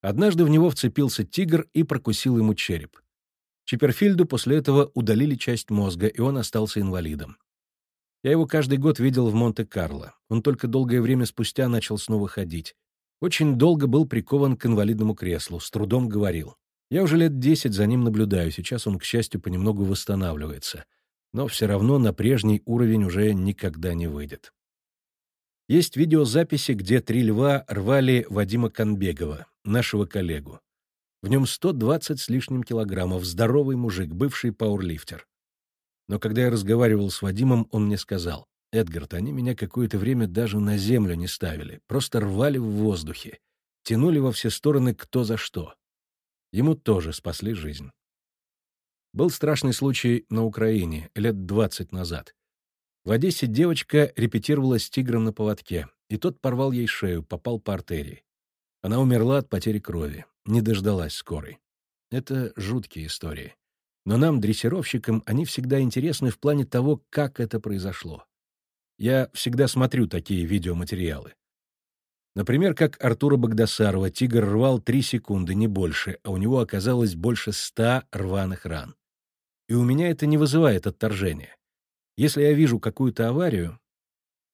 Однажды в него вцепился тигр и прокусил ему череп. Чипперфильду после этого удалили часть мозга, и он остался инвалидом. Я его каждый год видел в Монте-Карло. Он только долгое время спустя начал снова ходить. Очень долго был прикован к инвалидному креслу, с трудом говорил. Я уже лет десять за ним наблюдаю, сейчас он, к счастью, понемногу восстанавливается. Но все равно на прежний уровень уже никогда не выйдет. Есть видеозаписи, где три льва рвали Вадима Конбегова, нашего коллегу. В нем 120 с лишним килограммов, здоровый мужик, бывший пауэрлифтер. Но когда я разговаривал с Вадимом, он мне сказал, «Эдгард, они меня какое-то время даже на землю не ставили, просто рвали в воздухе, тянули во все стороны кто за что. Ему тоже спасли жизнь». Был страшный случай на Украине лет двадцать назад. В Одессе девочка репетировала с тигром на поводке, и тот порвал ей шею, попал по артерии. Она умерла от потери крови, не дождалась скорой. Это жуткие истории. Но нам, дрессировщикам, они всегда интересны в плане того, как это произошло. Я всегда смотрю такие видеоматериалы. Например, как Артура Богдасарова тигр рвал три секунды, не больше, а у него оказалось больше ста рваных ран. И у меня это не вызывает отторжения. Если я вижу какую-то аварию,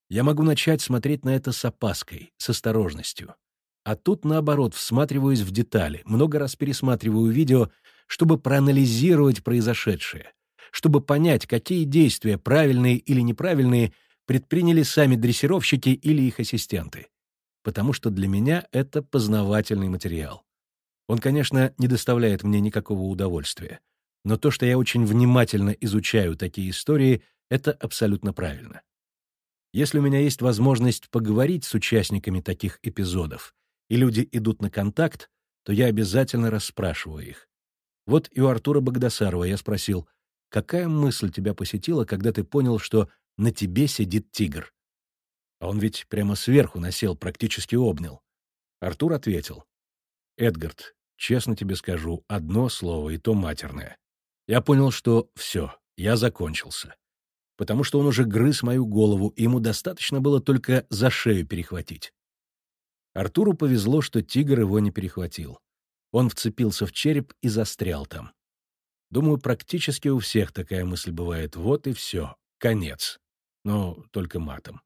я могу начать смотреть на это с опаской, с осторожностью. А тут, наоборот, всматриваюсь в детали, много раз пересматриваю видео, чтобы проанализировать произошедшее, чтобы понять, какие действия, правильные или неправильные, предприняли сами дрессировщики или их ассистенты. Потому что для меня это познавательный материал. Он, конечно, не доставляет мне никакого удовольствия. Но то, что я очень внимательно изучаю такие истории, это абсолютно правильно. Если у меня есть возможность поговорить с участниками таких эпизодов, и люди идут на контакт, то я обязательно расспрашиваю их. Вот и у Артура Богдасарова я спросил, какая мысль тебя посетила, когда ты понял, что на тебе сидит тигр? А он ведь прямо сверху насел, практически обнял. Артур ответил. «Эдгард, честно тебе скажу, одно слово, и то матерное. Я понял, что все, я закончился. Потому что он уже грыз мою голову, и ему достаточно было только за шею перехватить. Артуру повезло, что тигр его не перехватил. Он вцепился в череп и застрял там. Думаю, практически у всех такая мысль бывает. Вот и все. Конец. Но только матом.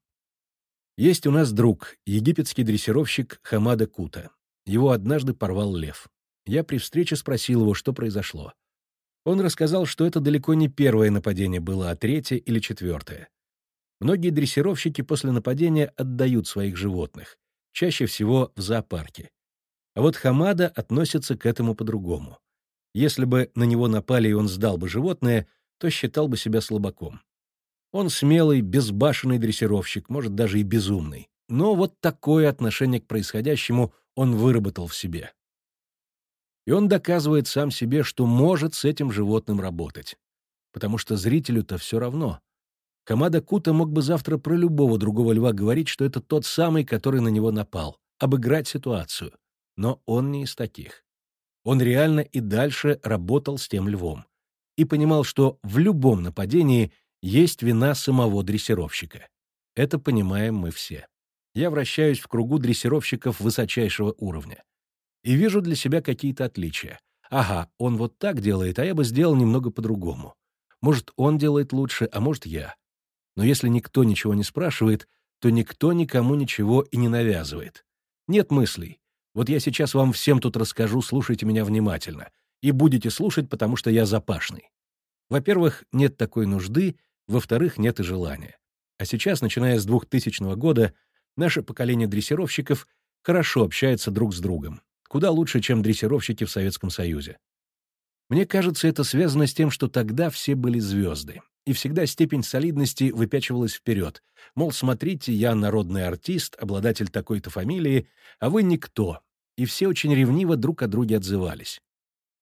Есть у нас друг, египетский дрессировщик Хамада Кута. Его однажды порвал лев. Я при встрече спросил его, что произошло. Он рассказал, что это далеко не первое нападение было, а третье или четвертое. Многие дрессировщики после нападения отдают своих животных, чаще всего в зоопарке. А вот Хамада относится к этому по-другому. Если бы на него напали и он сдал бы животное, то считал бы себя слабаком. Он смелый, безбашенный дрессировщик, может, даже и безумный. Но вот такое отношение к происходящему он выработал в себе. И он доказывает сам себе, что может с этим животным работать. Потому что зрителю-то все равно. Камада Кута мог бы завтра про любого другого льва говорить, что это тот самый, который на него напал, обыграть ситуацию. Но он не из таких. Он реально и дальше работал с тем львом. И понимал, что в любом нападении есть вина самого дрессировщика. Это понимаем мы все. Я вращаюсь в кругу дрессировщиков высочайшего уровня. И вижу для себя какие-то отличия. Ага, он вот так делает, а я бы сделал немного по-другому. Может, он делает лучше, а может, я. Но если никто ничего не спрашивает, то никто никому ничего и не навязывает. Нет мыслей. Вот я сейчас вам всем тут расскажу, слушайте меня внимательно. И будете слушать, потому что я запашный. Во-первых, нет такой нужды, во-вторых, нет и желания. А сейчас, начиная с 2000 года, наше поколение дрессировщиков хорошо общается друг с другом. Куда лучше, чем дрессировщики в Советском Союзе. Мне кажется, это связано с тем, что тогда все были звезды и всегда степень солидности выпячивалась вперед. Мол, смотрите, я народный артист, обладатель такой-то фамилии, а вы никто. И все очень ревниво друг о друге отзывались.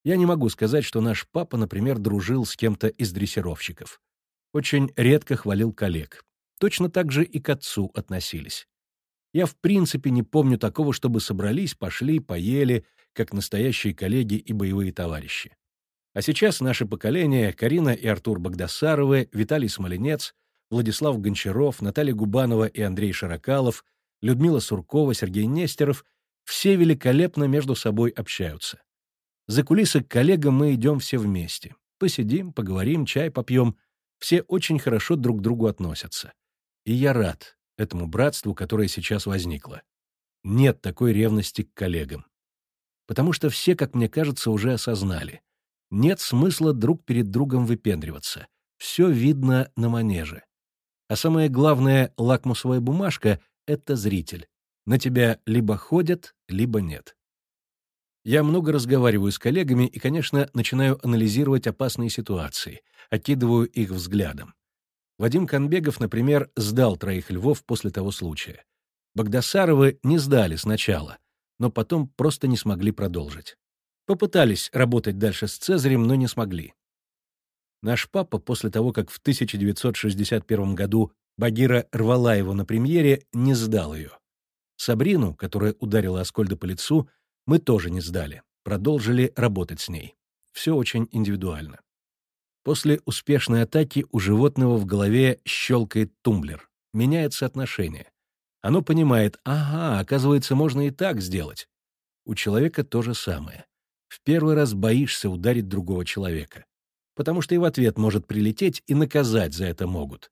Я не могу сказать, что наш папа, например, дружил с кем-то из дрессировщиков. Очень редко хвалил коллег. Точно так же и к отцу относились. Я в принципе не помню такого, чтобы собрались, пошли, поели, как настоящие коллеги и боевые товарищи. А сейчас наше поколение, Карина и Артур Богдасаровы, Виталий Смоленец, Владислав Гончаров, Наталья Губанова и Андрей Шарокалов, Людмила Суркова, Сергей Нестеров — все великолепно между собой общаются. За кулисы к коллегам мы идем все вместе. Посидим, поговорим, чай попьем. Все очень хорошо друг к другу относятся. И я рад этому братству, которое сейчас возникло. Нет такой ревности к коллегам. Потому что все, как мне кажется, уже осознали. Нет смысла друг перед другом выпендриваться. Все видно на манеже. А самое главное, лакмусовая бумажка — это зритель. На тебя либо ходят, либо нет. Я много разговариваю с коллегами и, конечно, начинаю анализировать опасные ситуации, окидываю их взглядом. Вадим Конбегов, например, сдал троих львов после того случая. Богдасаровы не сдали сначала, но потом просто не смогли продолжить. Попытались работать дальше с Цезарем, но не смогли. Наш папа, после того, как в 1961 году Багира рвала его на премьере, не сдал ее. Сабрину, которая ударила Аскольда по лицу, мы тоже не сдали, продолжили работать с ней. Все очень индивидуально. После успешной атаки у животного в голове щелкает тумблер, меняется отношение. Оно понимает, ага, оказывается, можно и так сделать. У человека то же самое в первый раз боишься ударить другого человека. Потому что и в ответ может прилететь, и наказать за это могут.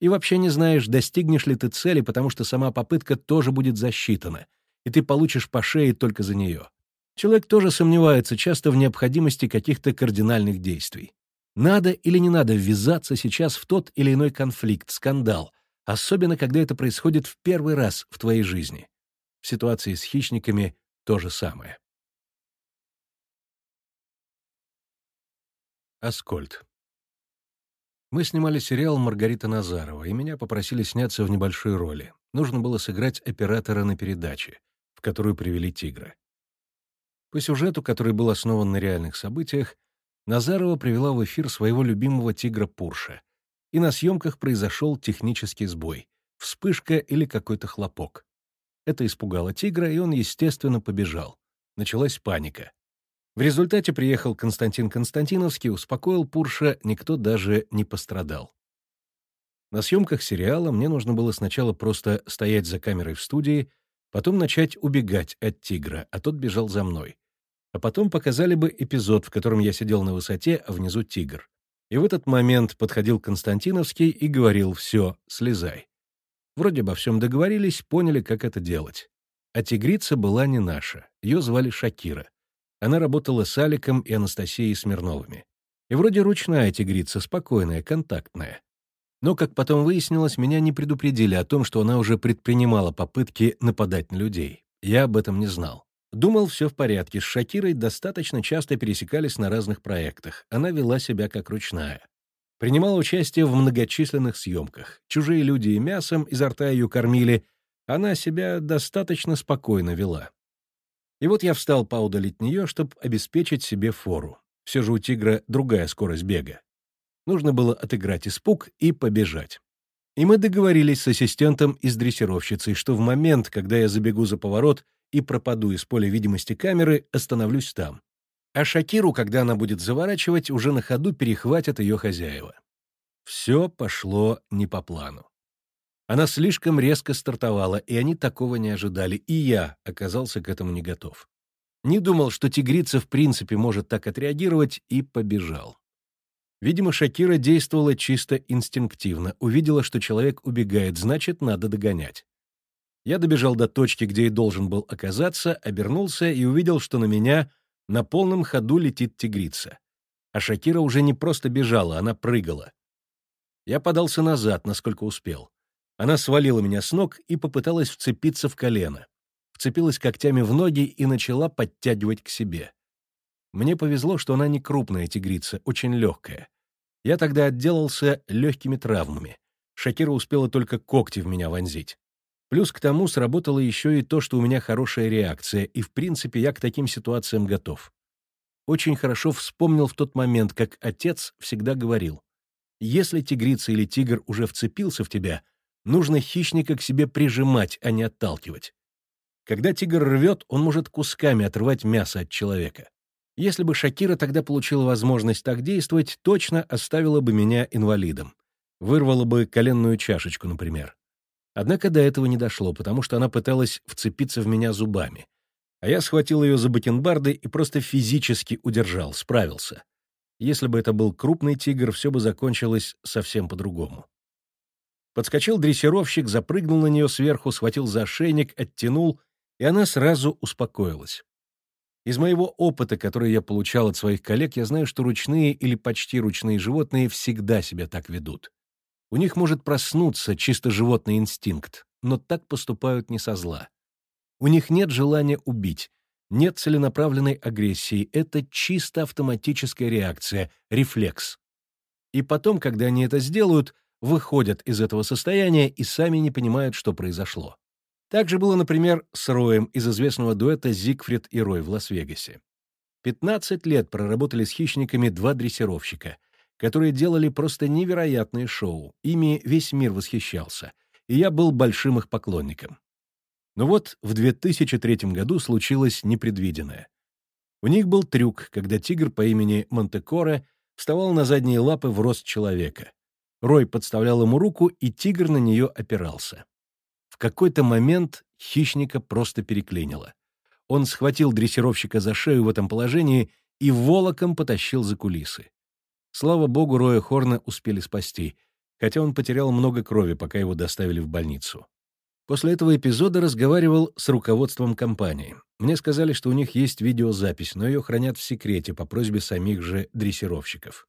И вообще не знаешь, достигнешь ли ты цели, потому что сама попытка тоже будет засчитана, и ты получишь по шее только за нее. Человек тоже сомневается часто в необходимости каких-то кардинальных действий. Надо или не надо ввязаться сейчас в тот или иной конфликт, скандал, особенно когда это происходит в первый раз в твоей жизни. В ситуации с хищниками то же самое. Аскольд. Мы снимали сериал «Маргарита Назарова», и меня попросили сняться в небольшой роли. Нужно было сыграть оператора на передаче, которую привели тигра. По сюжету, который был основан на реальных событиях, Назарова привела в эфир своего любимого тигра Пурша, и на съемках произошел технический сбой, вспышка или какой-то хлопок. Это испугало тигра, и он, естественно, побежал. Началась паника. В результате приехал Константин Константиновский, успокоил Пурша, никто даже не пострадал. На съемках сериала мне нужно было сначала просто стоять за камерой в студии, потом начать убегать от тигра, а тот бежал за мной. А потом показали бы эпизод, в котором я сидел на высоте, а внизу тигр. И в этот момент подходил Константиновский и говорил «все, слезай». Вроде обо всем договорились, поняли, как это делать. А тигрица была не наша, ее звали Шакира. Она работала с Аликом и Анастасией Смирновыми. И вроде ручная тигрица, спокойная, контактная. Но, как потом выяснилось, меня не предупредили о том, что она уже предпринимала попытки нападать на людей. Я об этом не знал. Думал, все в порядке, с Шакирой достаточно часто пересекались на разных проектах. Она вела себя как ручная. Принимала участие в многочисленных съемках. Чужие люди и мясом изо рта ее кормили. Она себя достаточно спокойно вела. И вот я встал поудаль от нее, чтобы обеспечить себе фору. Все же у тигра другая скорость бега. Нужно было отыграть испуг и побежать. И мы договорились с ассистентом и с дрессировщицей, что в момент, когда я забегу за поворот и пропаду из поля видимости камеры, остановлюсь там. А Шакиру, когда она будет заворачивать, уже на ходу перехватят ее хозяева. Все пошло не по плану. Она слишком резко стартовала, и они такого не ожидали, и я оказался к этому не готов. Не думал, что тигрица в принципе может так отреагировать, и побежал. Видимо, Шакира действовала чисто инстинктивно, увидела, что человек убегает, значит, надо догонять. Я добежал до точки, где и должен был оказаться, обернулся и увидел, что на меня на полном ходу летит тигрица. А Шакира уже не просто бежала, она прыгала. Я подался назад, насколько успел. Она свалила меня с ног и попыталась вцепиться в колено. Вцепилась когтями в ноги и начала подтягивать к себе. Мне повезло, что она не крупная тигрица, очень легкая. Я тогда отделался легкими травмами. Шакира успела только когти в меня вонзить. Плюс к тому сработало еще и то, что у меня хорошая реакция, и, в принципе, я к таким ситуациям готов. Очень хорошо вспомнил в тот момент, как отец всегда говорил, «Если тигрица или тигр уже вцепился в тебя, нужно хищника к себе прижимать, а не отталкивать. Когда тигр рвет, он может кусками отрывать мясо от человека. Если бы Шакира тогда получила возможность так действовать, точно оставила бы меня инвалидом. Вырвала бы коленную чашечку, например. Однако до этого не дошло, потому что она пыталась вцепиться в меня зубами. А я схватил ее за бакенбарды и просто физически удержал, справился. Если бы это был крупный тигр, все бы закончилось совсем по-другому. Подскочил дрессировщик, запрыгнул на нее сверху, схватил за ошейник, оттянул, и она сразу успокоилась. Из моего опыта, который я получал от своих коллег, я знаю, что ручные или почти ручные животные всегда себя так ведут. У них может проснуться чисто животный инстинкт, но так поступают не со зла. У них нет желания убить, нет целенаправленной агрессии, это чисто автоматическая реакция, рефлекс. И потом, когда они это сделают, выходят из этого состояния и сами не понимают, что произошло. Так же было, например, с Роем из известного дуэта «Зигфрид и Рой» в Лас-Вегасе. 15 лет проработали с хищниками два дрессировщика, которые делали просто невероятные шоу, ими весь мир восхищался, и я был большим их поклонником. Но вот в 2003 году случилось непредвиденное. У них был трюк, когда тигр по имени Монтекоре вставал на задние лапы в рост человека. Рой подставлял ему руку, и тигр на нее опирался. В какой-то момент хищника просто переклинило. Он схватил дрессировщика за шею в этом положении и волоком потащил за кулисы. Слава богу, Роя Хорна успели спасти, хотя он потерял много крови, пока его доставили в больницу. После этого эпизода разговаривал с руководством компании. Мне сказали, что у них есть видеозапись, но ее хранят в секрете по просьбе самих же дрессировщиков.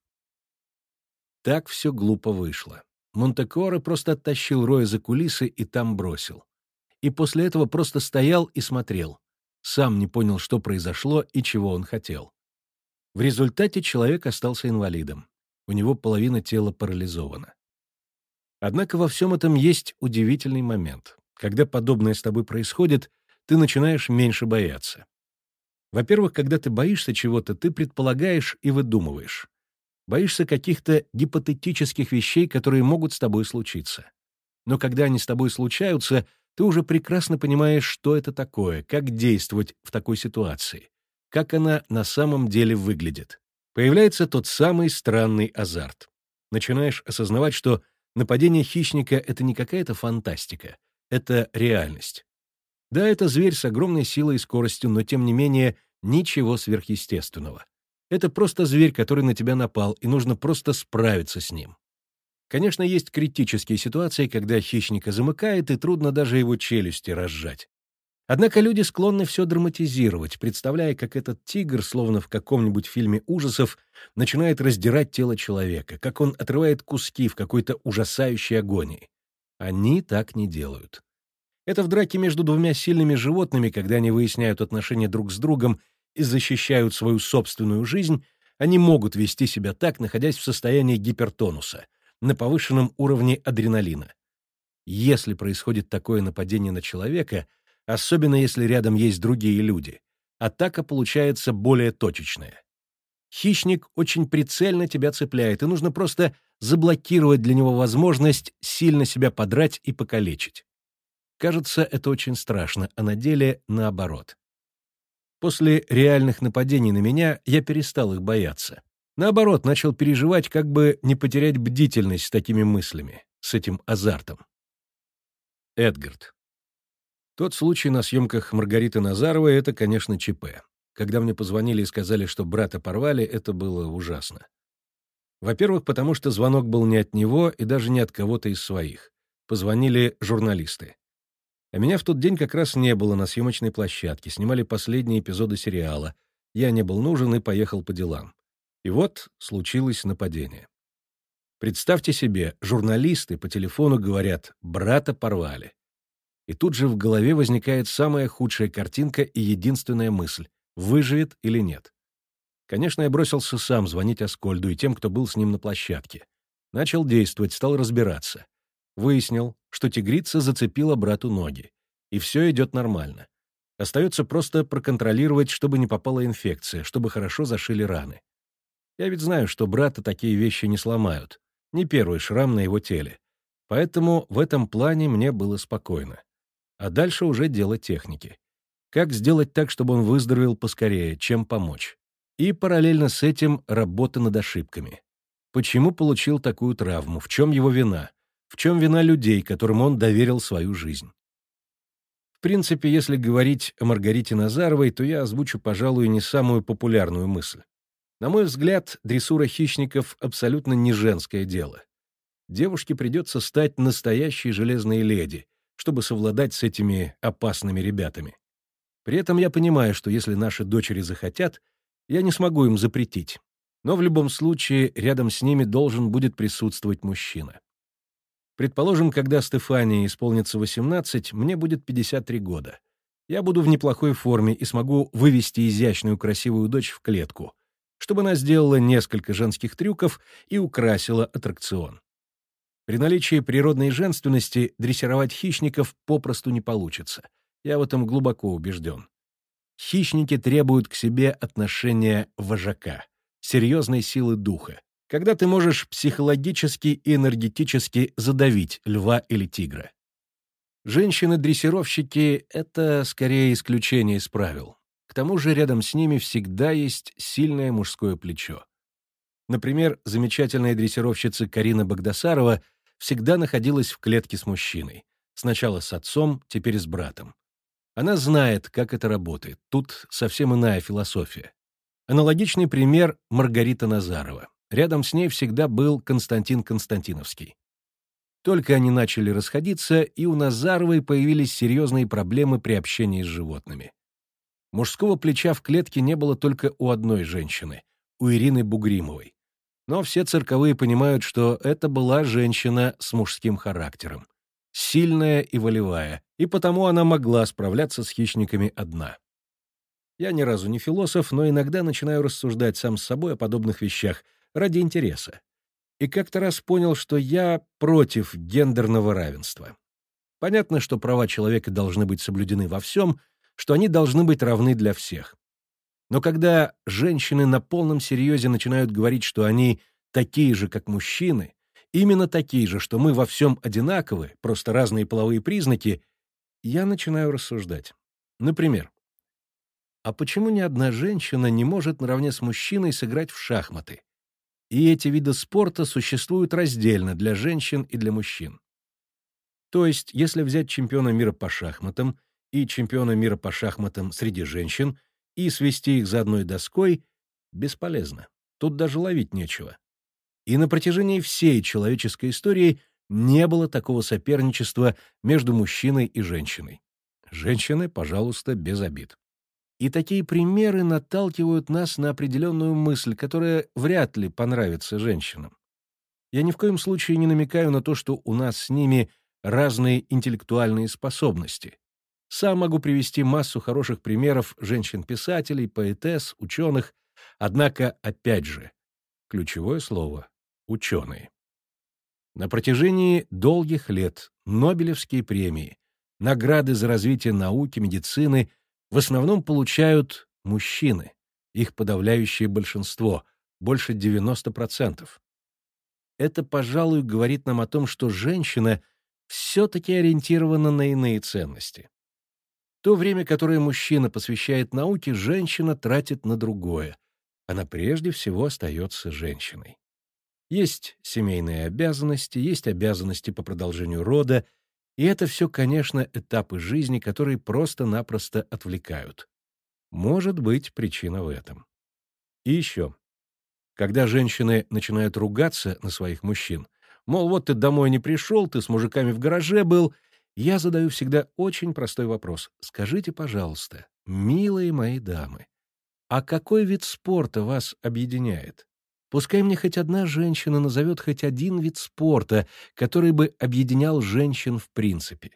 Так все глупо вышло. Монтекоре просто оттащил Роя за кулисы и там бросил. И после этого просто стоял и смотрел. Сам не понял, что произошло и чего он хотел. В результате человек остался инвалидом. У него половина тела парализована. Однако во всем этом есть удивительный момент. Когда подобное с тобой происходит, ты начинаешь меньше бояться. Во-первых, когда ты боишься чего-то, ты предполагаешь и выдумываешь. Боишься каких-то гипотетических вещей, которые могут с тобой случиться. Но когда они с тобой случаются, ты уже прекрасно понимаешь, что это такое, как действовать в такой ситуации, как она на самом деле выглядит. Появляется тот самый странный азарт. Начинаешь осознавать, что нападение хищника — это не какая-то фантастика, это реальность. Да, это зверь с огромной силой и скоростью, но тем не менее ничего сверхъестественного. Это просто зверь, который на тебя напал, и нужно просто справиться с ним. Конечно, есть критические ситуации, когда хищника замыкает, и трудно даже его челюсти разжать. Однако люди склонны все драматизировать, представляя, как этот тигр, словно в каком-нибудь фильме ужасов, начинает раздирать тело человека, как он отрывает куски в какой-то ужасающей агонии. Они так не делают. Это в драке между двумя сильными животными, когда они выясняют отношения друг с другом и защищают свою собственную жизнь, они могут вести себя так, находясь в состоянии гипертонуса, на повышенном уровне адреналина. Если происходит такое нападение на человека — особенно если рядом есть другие люди. Атака получается более точечная. Хищник очень прицельно тебя цепляет, и нужно просто заблокировать для него возможность сильно себя подрать и покалечить. Кажется, это очень страшно, а на деле наоборот. После реальных нападений на меня я перестал их бояться. Наоборот, начал переживать, как бы не потерять бдительность с такими мыслями, с этим азартом. Эдгард. Тот случай на съемках Маргариты Назаровой — это, конечно, ЧП. Когда мне позвонили и сказали, что брата порвали, это было ужасно. Во-первых, потому что звонок был не от него и даже не от кого-то из своих. Позвонили журналисты. А меня в тот день как раз не было на съемочной площадке, снимали последние эпизоды сериала. Я не был нужен и поехал по делам. И вот случилось нападение. Представьте себе, журналисты по телефону говорят «брата порвали» и тут же в голове возникает самая худшая картинка и единственная мысль — выживет или нет. Конечно, я бросился сам звонить Аскольду и тем, кто был с ним на площадке. Начал действовать, стал разбираться. Выяснил, что тигрица зацепила брату ноги. И все идет нормально. Остается просто проконтролировать, чтобы не попала инфекция, чтобы хорошо зашили раны. Я ведь знаю, что брата такие вещи не сломают. Не первый шрам на его теле. Поэтому в этом плане мне было спокойно. А дальше уже дело техники. Как сделать так, чтобы он выздоровел поскорее, чем помочь? И параллельно с этим работа над ошибками. Почему получил такую травму? В чем его вина? В чем вина людей, которым он доверил свою жизнь? В принципе, если говорить о Маргарите Назаровой, то я озвучу, пожалуй, не самую популярную мысль. На мой взгляд, дрессура хищников абсолютно не женское дело. Девушке придется стать настоящей железной леди, чтобы совладать с этими опасными ребятами. При этом я понимаю, что если наши дочери захотят, я не смогу им запретить. Но в любом случае рядом с ними должен будет присутствовать мужчина. Предположим, когда Стефании исполнится 18, мне будет 53 года. Я буду в неплохой форме и смогу вывести изящную красивую дочь в клетку, чтобы она сделала несколько женских трюков и украсила аттракцион. При наличии природной женственности дрессировать хищников попросту не получится. Я в этом глубоко убежден. Хищники требуют к себе отношения вожака, серьезной силы духа, когда ты можешь психологически и энергетически задавить льва или тигра. Женщины-дрессировщики — это скорее исключение из правил. К тому же рядом с ними всегда есть сильное мужское плечо. Например, замечательная дрессировщица Карина Богдасарова — всегда находилась в клетке с мужчиной. Сначала с отцом, теперь с братом. Она знает, как это работает. Тут совсем иная философия. Аналогичный пример — Маргарита Назарова. Рядом с ней всегда был Константин Константиновский. Только они начали расходиться, и у Назаровой появились серьезные проблемы при общении с животными. Мужского плеча в клетке не было только у одной женщины, у Ирины Бугримовой но все цирковые понимают, что это была женщина с мужским характером, сильная и волевая, и потому она могла справляться с хищниками одна. Я ни разу не философ, но иногда начинаю рассуждать сам с собой о подобных вещах ради интереса. И как-то раз понял, что я против гендерного равенства. Понятно, что права человека должны быть соблюдены во всем, что они должны быть равны для всех. Но когда женщины на полном серьезе начинают говорить, что они такие же, как мужчины, именно такие же, что мы во всем одинаковы, просто разные половые признаки, я начинаю рассуждать. Например, а почему ни одна женщина не может наравне с мужчиной сыграть в шахматы? И эти виды спорта существуют раздельно для женщин и для мужчин. То есть, если взять чемпиона мира по шахматам и чемпиона мира по шахматам среди женщин, и свести их за одной доской бесполезно. Тут даже ловить нечего. И на протяжении всей человеческой истории не было такого соперничества между мужчиной и женщиной. Женщины, пожалуйста, без обид. И такие примеры наталкивают нас на определенную мысль, которая вряд ли понравится женщинам. Я ни в коем случае не намекаю на то, что у нас с ними разные интеллектуальные способности. Сам могу привести массу хороших примеров женщин-писателей, поэтесс, ученых, однако, опять же, ключевое слово — ученые. На протяжении долгих лет Нобелевские премии, награды за развитие науки, медицины в основном получают мужчины, их подавляющее большинство, больше 90%. Это, пожалуй, говорит нам о том, что женщина все-таки ориентирована на иные ценности. То время, которое мужчина посвящает науке, женщина тратит на другое. Она прежде всего остается женщиной. Есть семейные обязанности, есть обязанности по продолжению рода, и это все, конечно, этапы жизни, которые просто-напросто отвлекают. Может быть, причина в этом. И еще. Когда женщины начинают ругаться на своих мужчин, мол, вот ты домой не пришел, ты с мужиками в гараже был, я задаю всегда очень простой вопрос. Скажите, пожалуйста, милые мои дамы, а какой вид спорта вас объединяет? Пускай мне хоть одна женщина назовет хоть один вид спорта, который бы объединял женщин в принципе.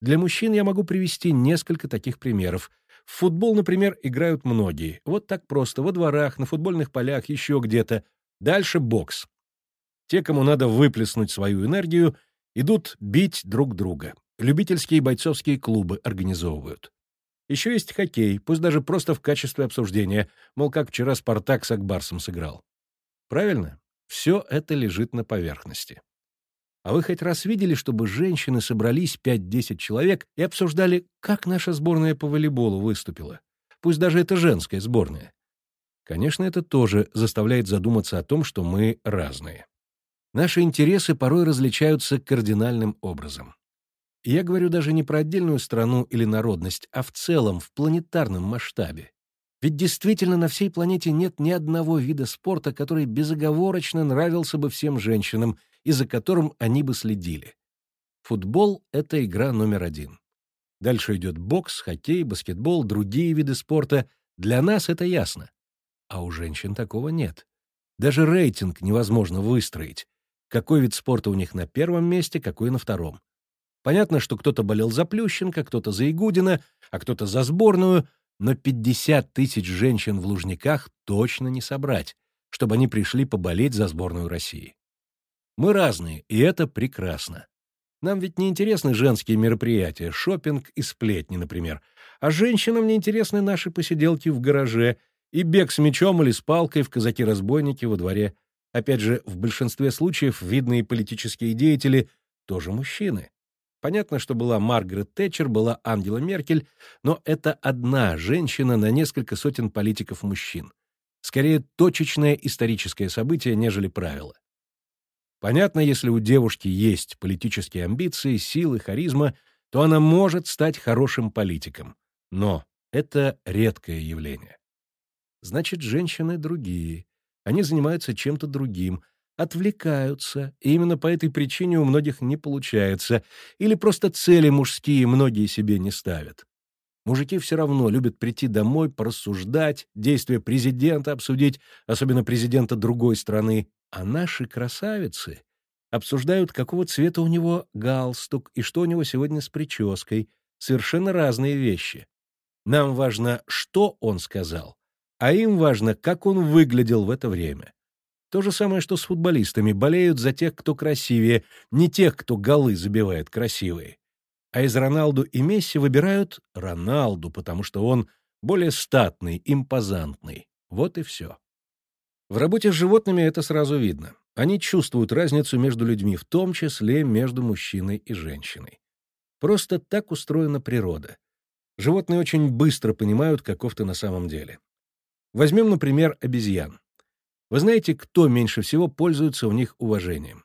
Для мужчин я могу привести несколько таких примеров. В футбол, например, играют многие. Вот так просто, во дворах, на футбольных полях, еще где-то. Дальше бокс. Те, кому надо выплеснуть свою энергию, идут бить друг друга. Любительские бойцовские клубы организовывают. Еще есть хоккей, пусть даже просто в качестве обсуждения, мол, как вчера «Спартак» с Акбарсом сыграл. Правильно? Все это лежит на поверхности. А вы хоть раз видели, чтобы женщины собрались 5-10 человек и обсуждали, как наша сборная по волейболу выступила? Пусть даже это женская сборная. Конечно, это тоже заставляет задуматься о том, что мы разные. Наши интересы порой различаются кардинальным образом. Я говорю даже не про отдельную страну или народность, а в целом, в планетарном масштабе. Ведь действительно на всей планете нет ни одного вида спорта, который безоговорочно нравился бы всем женщинам и за которым они бы следили. Футбол — это игра номер один. Дальше идет бокс, хоккей, баскетбол, другие виды спорта. Для нас это ясно. А у женщин такого нет. Даже рейтинг невозможно выстроить. Какой вид спорта у них на первом месте, какой на втором. Понятно, что кто-то болел за Плющенко, кто-то за Игудина, а кто-то за сборную — но 50 тысяч женщин в Лужниках точно не собрать, чтобы они пришли поболеть за сборную России. Мы разные, и это прекрасно. Нам ведь не интересны женские мероприятия, шопинг и сплетни, например, а женщинам не интересны наши посиделки в гараже и бег с мечом или с палкой в казаки-разбойники во дворе. Опять же, в большинстве случаев видные политические деятели тоже мужчины. Понятно, что была Маргарет Тэтчер, была Ангела Меркель, но это одна женщина на несколько сотен политиков-мужчин. Скорее, точечное историческое событие, нежели правило. Понятно, если у девушки есть политические амбиции, силы, харизма, то она может стать хорошим политиком. Но это редкое явление. Значит, женщины другие. Они занимаются чем-то другим, отвлекаются, и именно по этой причине у многих не получается, или просто цели мужские многие себе не ставят. Мужики все равно любят прийти домой, порассуждать, действия президента обсудить, особенно президента другой страны, а наши красавицы обсуждают, какого цвета у него галстук и что у него сегодня с прической, совершенно разные вещи. Нам важно, что он сказал, а им важно, как он выглядел в это время. То же самое, что с футболистами. Болеют за тех, кто красивее, не тех, кто голы забивает красивые. А из Роналду и Месси выбирают Роналду, потому что он более статный, импозантный. Вот и все. В работе с животными это сразу видно. Они чувствуют разницу между людьми, в том числе между мужчиной и женщиной. Просто так устроена природа. Животные очень быстро понимают, каков ты на самом деле. Возьмем, например, обезьян. Вы знаете, кто меньше всего пользуется у них уважением?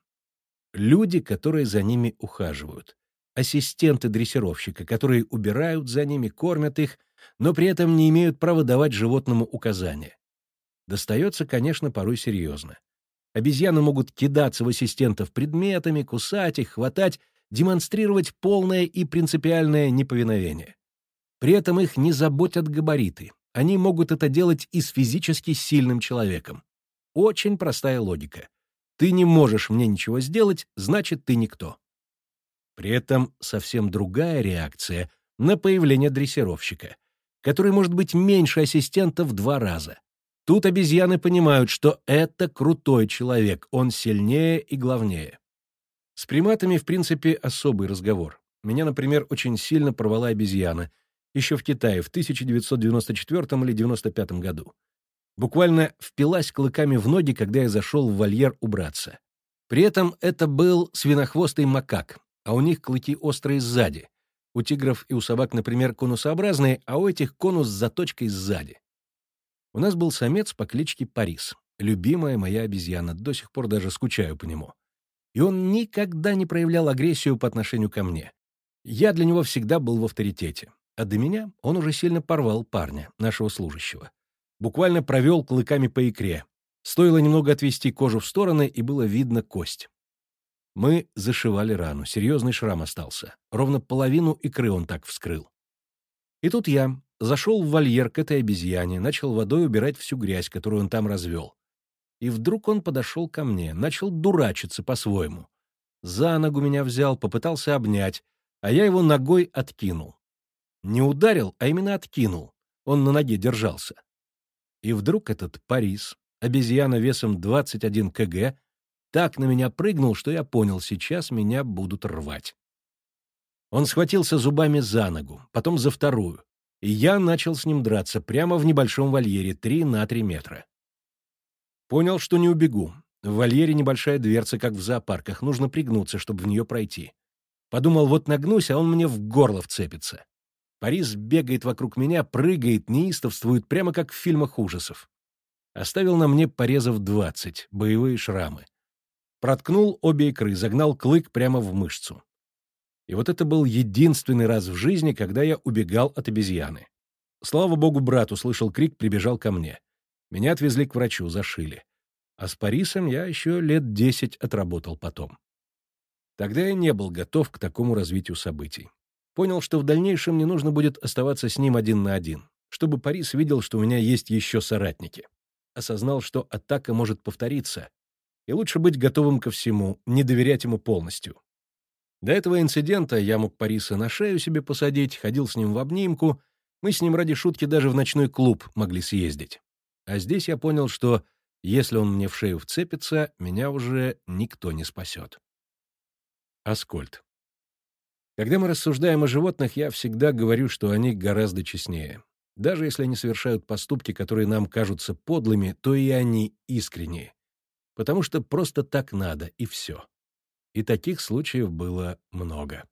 Люди, которые за ними ухаживают. ассистенты дрессировщика, которые убирают за ними, кормят их, но при этом не имеют права давать животному указания. Достается, конечно, порой серьезно. Обезьяны могут кидаться в ассистентов предметами, кусать их, хватать, демонстрировать полное и принципиальное неповиновение. При этом их не заботят габариты. Они могут это делать и с физически сильным человеком. Очень простая логика. Ты не можешь мне ничего сделать, значит, ты никто. При этом совсем другая реакция на появление дрессировщика, который может быть меньше ассистента в два раза. Тут обезьяны понимают, что это крутой человек, он сильнее и главнее. С приматами, в принципе, особый разговор. Меня, например, очень сильно порвала обезьяна, еще в Китае в 1994 или 1995 году. Буквально впилась клыками в ноги, когда я зашел в вольер убраться. При этом это был свинохвостый макак, а у них клыки острые сзади. У тигров и у собак, например, конусообразные, а у этих конус с заточкой сзади. У нас был самец по кличке Парис, любимая моя обезьяна, до сих пор даже скучаю по нему. И он никогда не проявлял агрессию по отношению ко мне. Я для него всегда был в авторитете. А до меня он уже сильно порвал парня, нашего служащего. Буквально провел клыками по икре. Стоило немного отвести кожу в стороны, и было видно кость. Мы зашивали рану, серьезный шрам остался. Ровно половину икры он так вскрыл. И тут я зашел в вольер к этой обезьяне, начал водой убирать всю грязь, которую он там развел. И вдруг он подошел ко мне, начал дурачиться по-своему. За ногу меня взял, попытался обнять, а я его ногой откинул. Не ударил, а именно откинул. Он на ноге держался. И вдруг этот Парис, обезьяна весом 21 кг, так на меня прыгнул, что я понял, сейчас меня будут рвать. Он схватился зубами за ногу, потом за вторую, и я начал с ним драться прямо в небольшом вольере 3 на 3 метра. Понял, что не убегу. В вольере небольшая дверца, как в зоопарках, нужно пригнуться, чтобы в нее пройти. Подумал, вот нагнусь, а он мне в горло вцепится. Парис бегает вокруг меня, прыгает, неистовствует, прямо как в фильмах ужасов. Оставил на мне порезов двадцать, боевые шрамы. Проткнул обе икры, загнал клык прямо в мышцу. И вот это был единственный раз в жизни, когда я убегал от обезьяны. Слава богу, брат услышал крик, прибежал ко мне. Меня отвезли к врачу, зашили. А с Парисом я еще лет десять отработал потом. Тогда я не был готов к такому развитию событий. Понял, что в дальнейшем мне нужно будет оставаться с ним один на один, чтобы Парис видел, что у меня есть еще соратники. Осознал, что атака может повториться, и лучше быть готовым ко всему, не доверять ему полностью. До этого инцидента я мог Париса на шею себе посадить, ходил с ним в обнимку, мы с ним ради шутки даже в ночной клуб могли съездить. А здесь я понял, что если он мне в шею вцепится, меня уже никто не спасет. Аскольд. Когда мы рассуждаем о животных, я всегда говорю, что они гораздо честнее. Даже если они совершают поступки, которые нам кажутся подлыми, то и они искренние потому что просто так надо, и все. И таких случаев было много.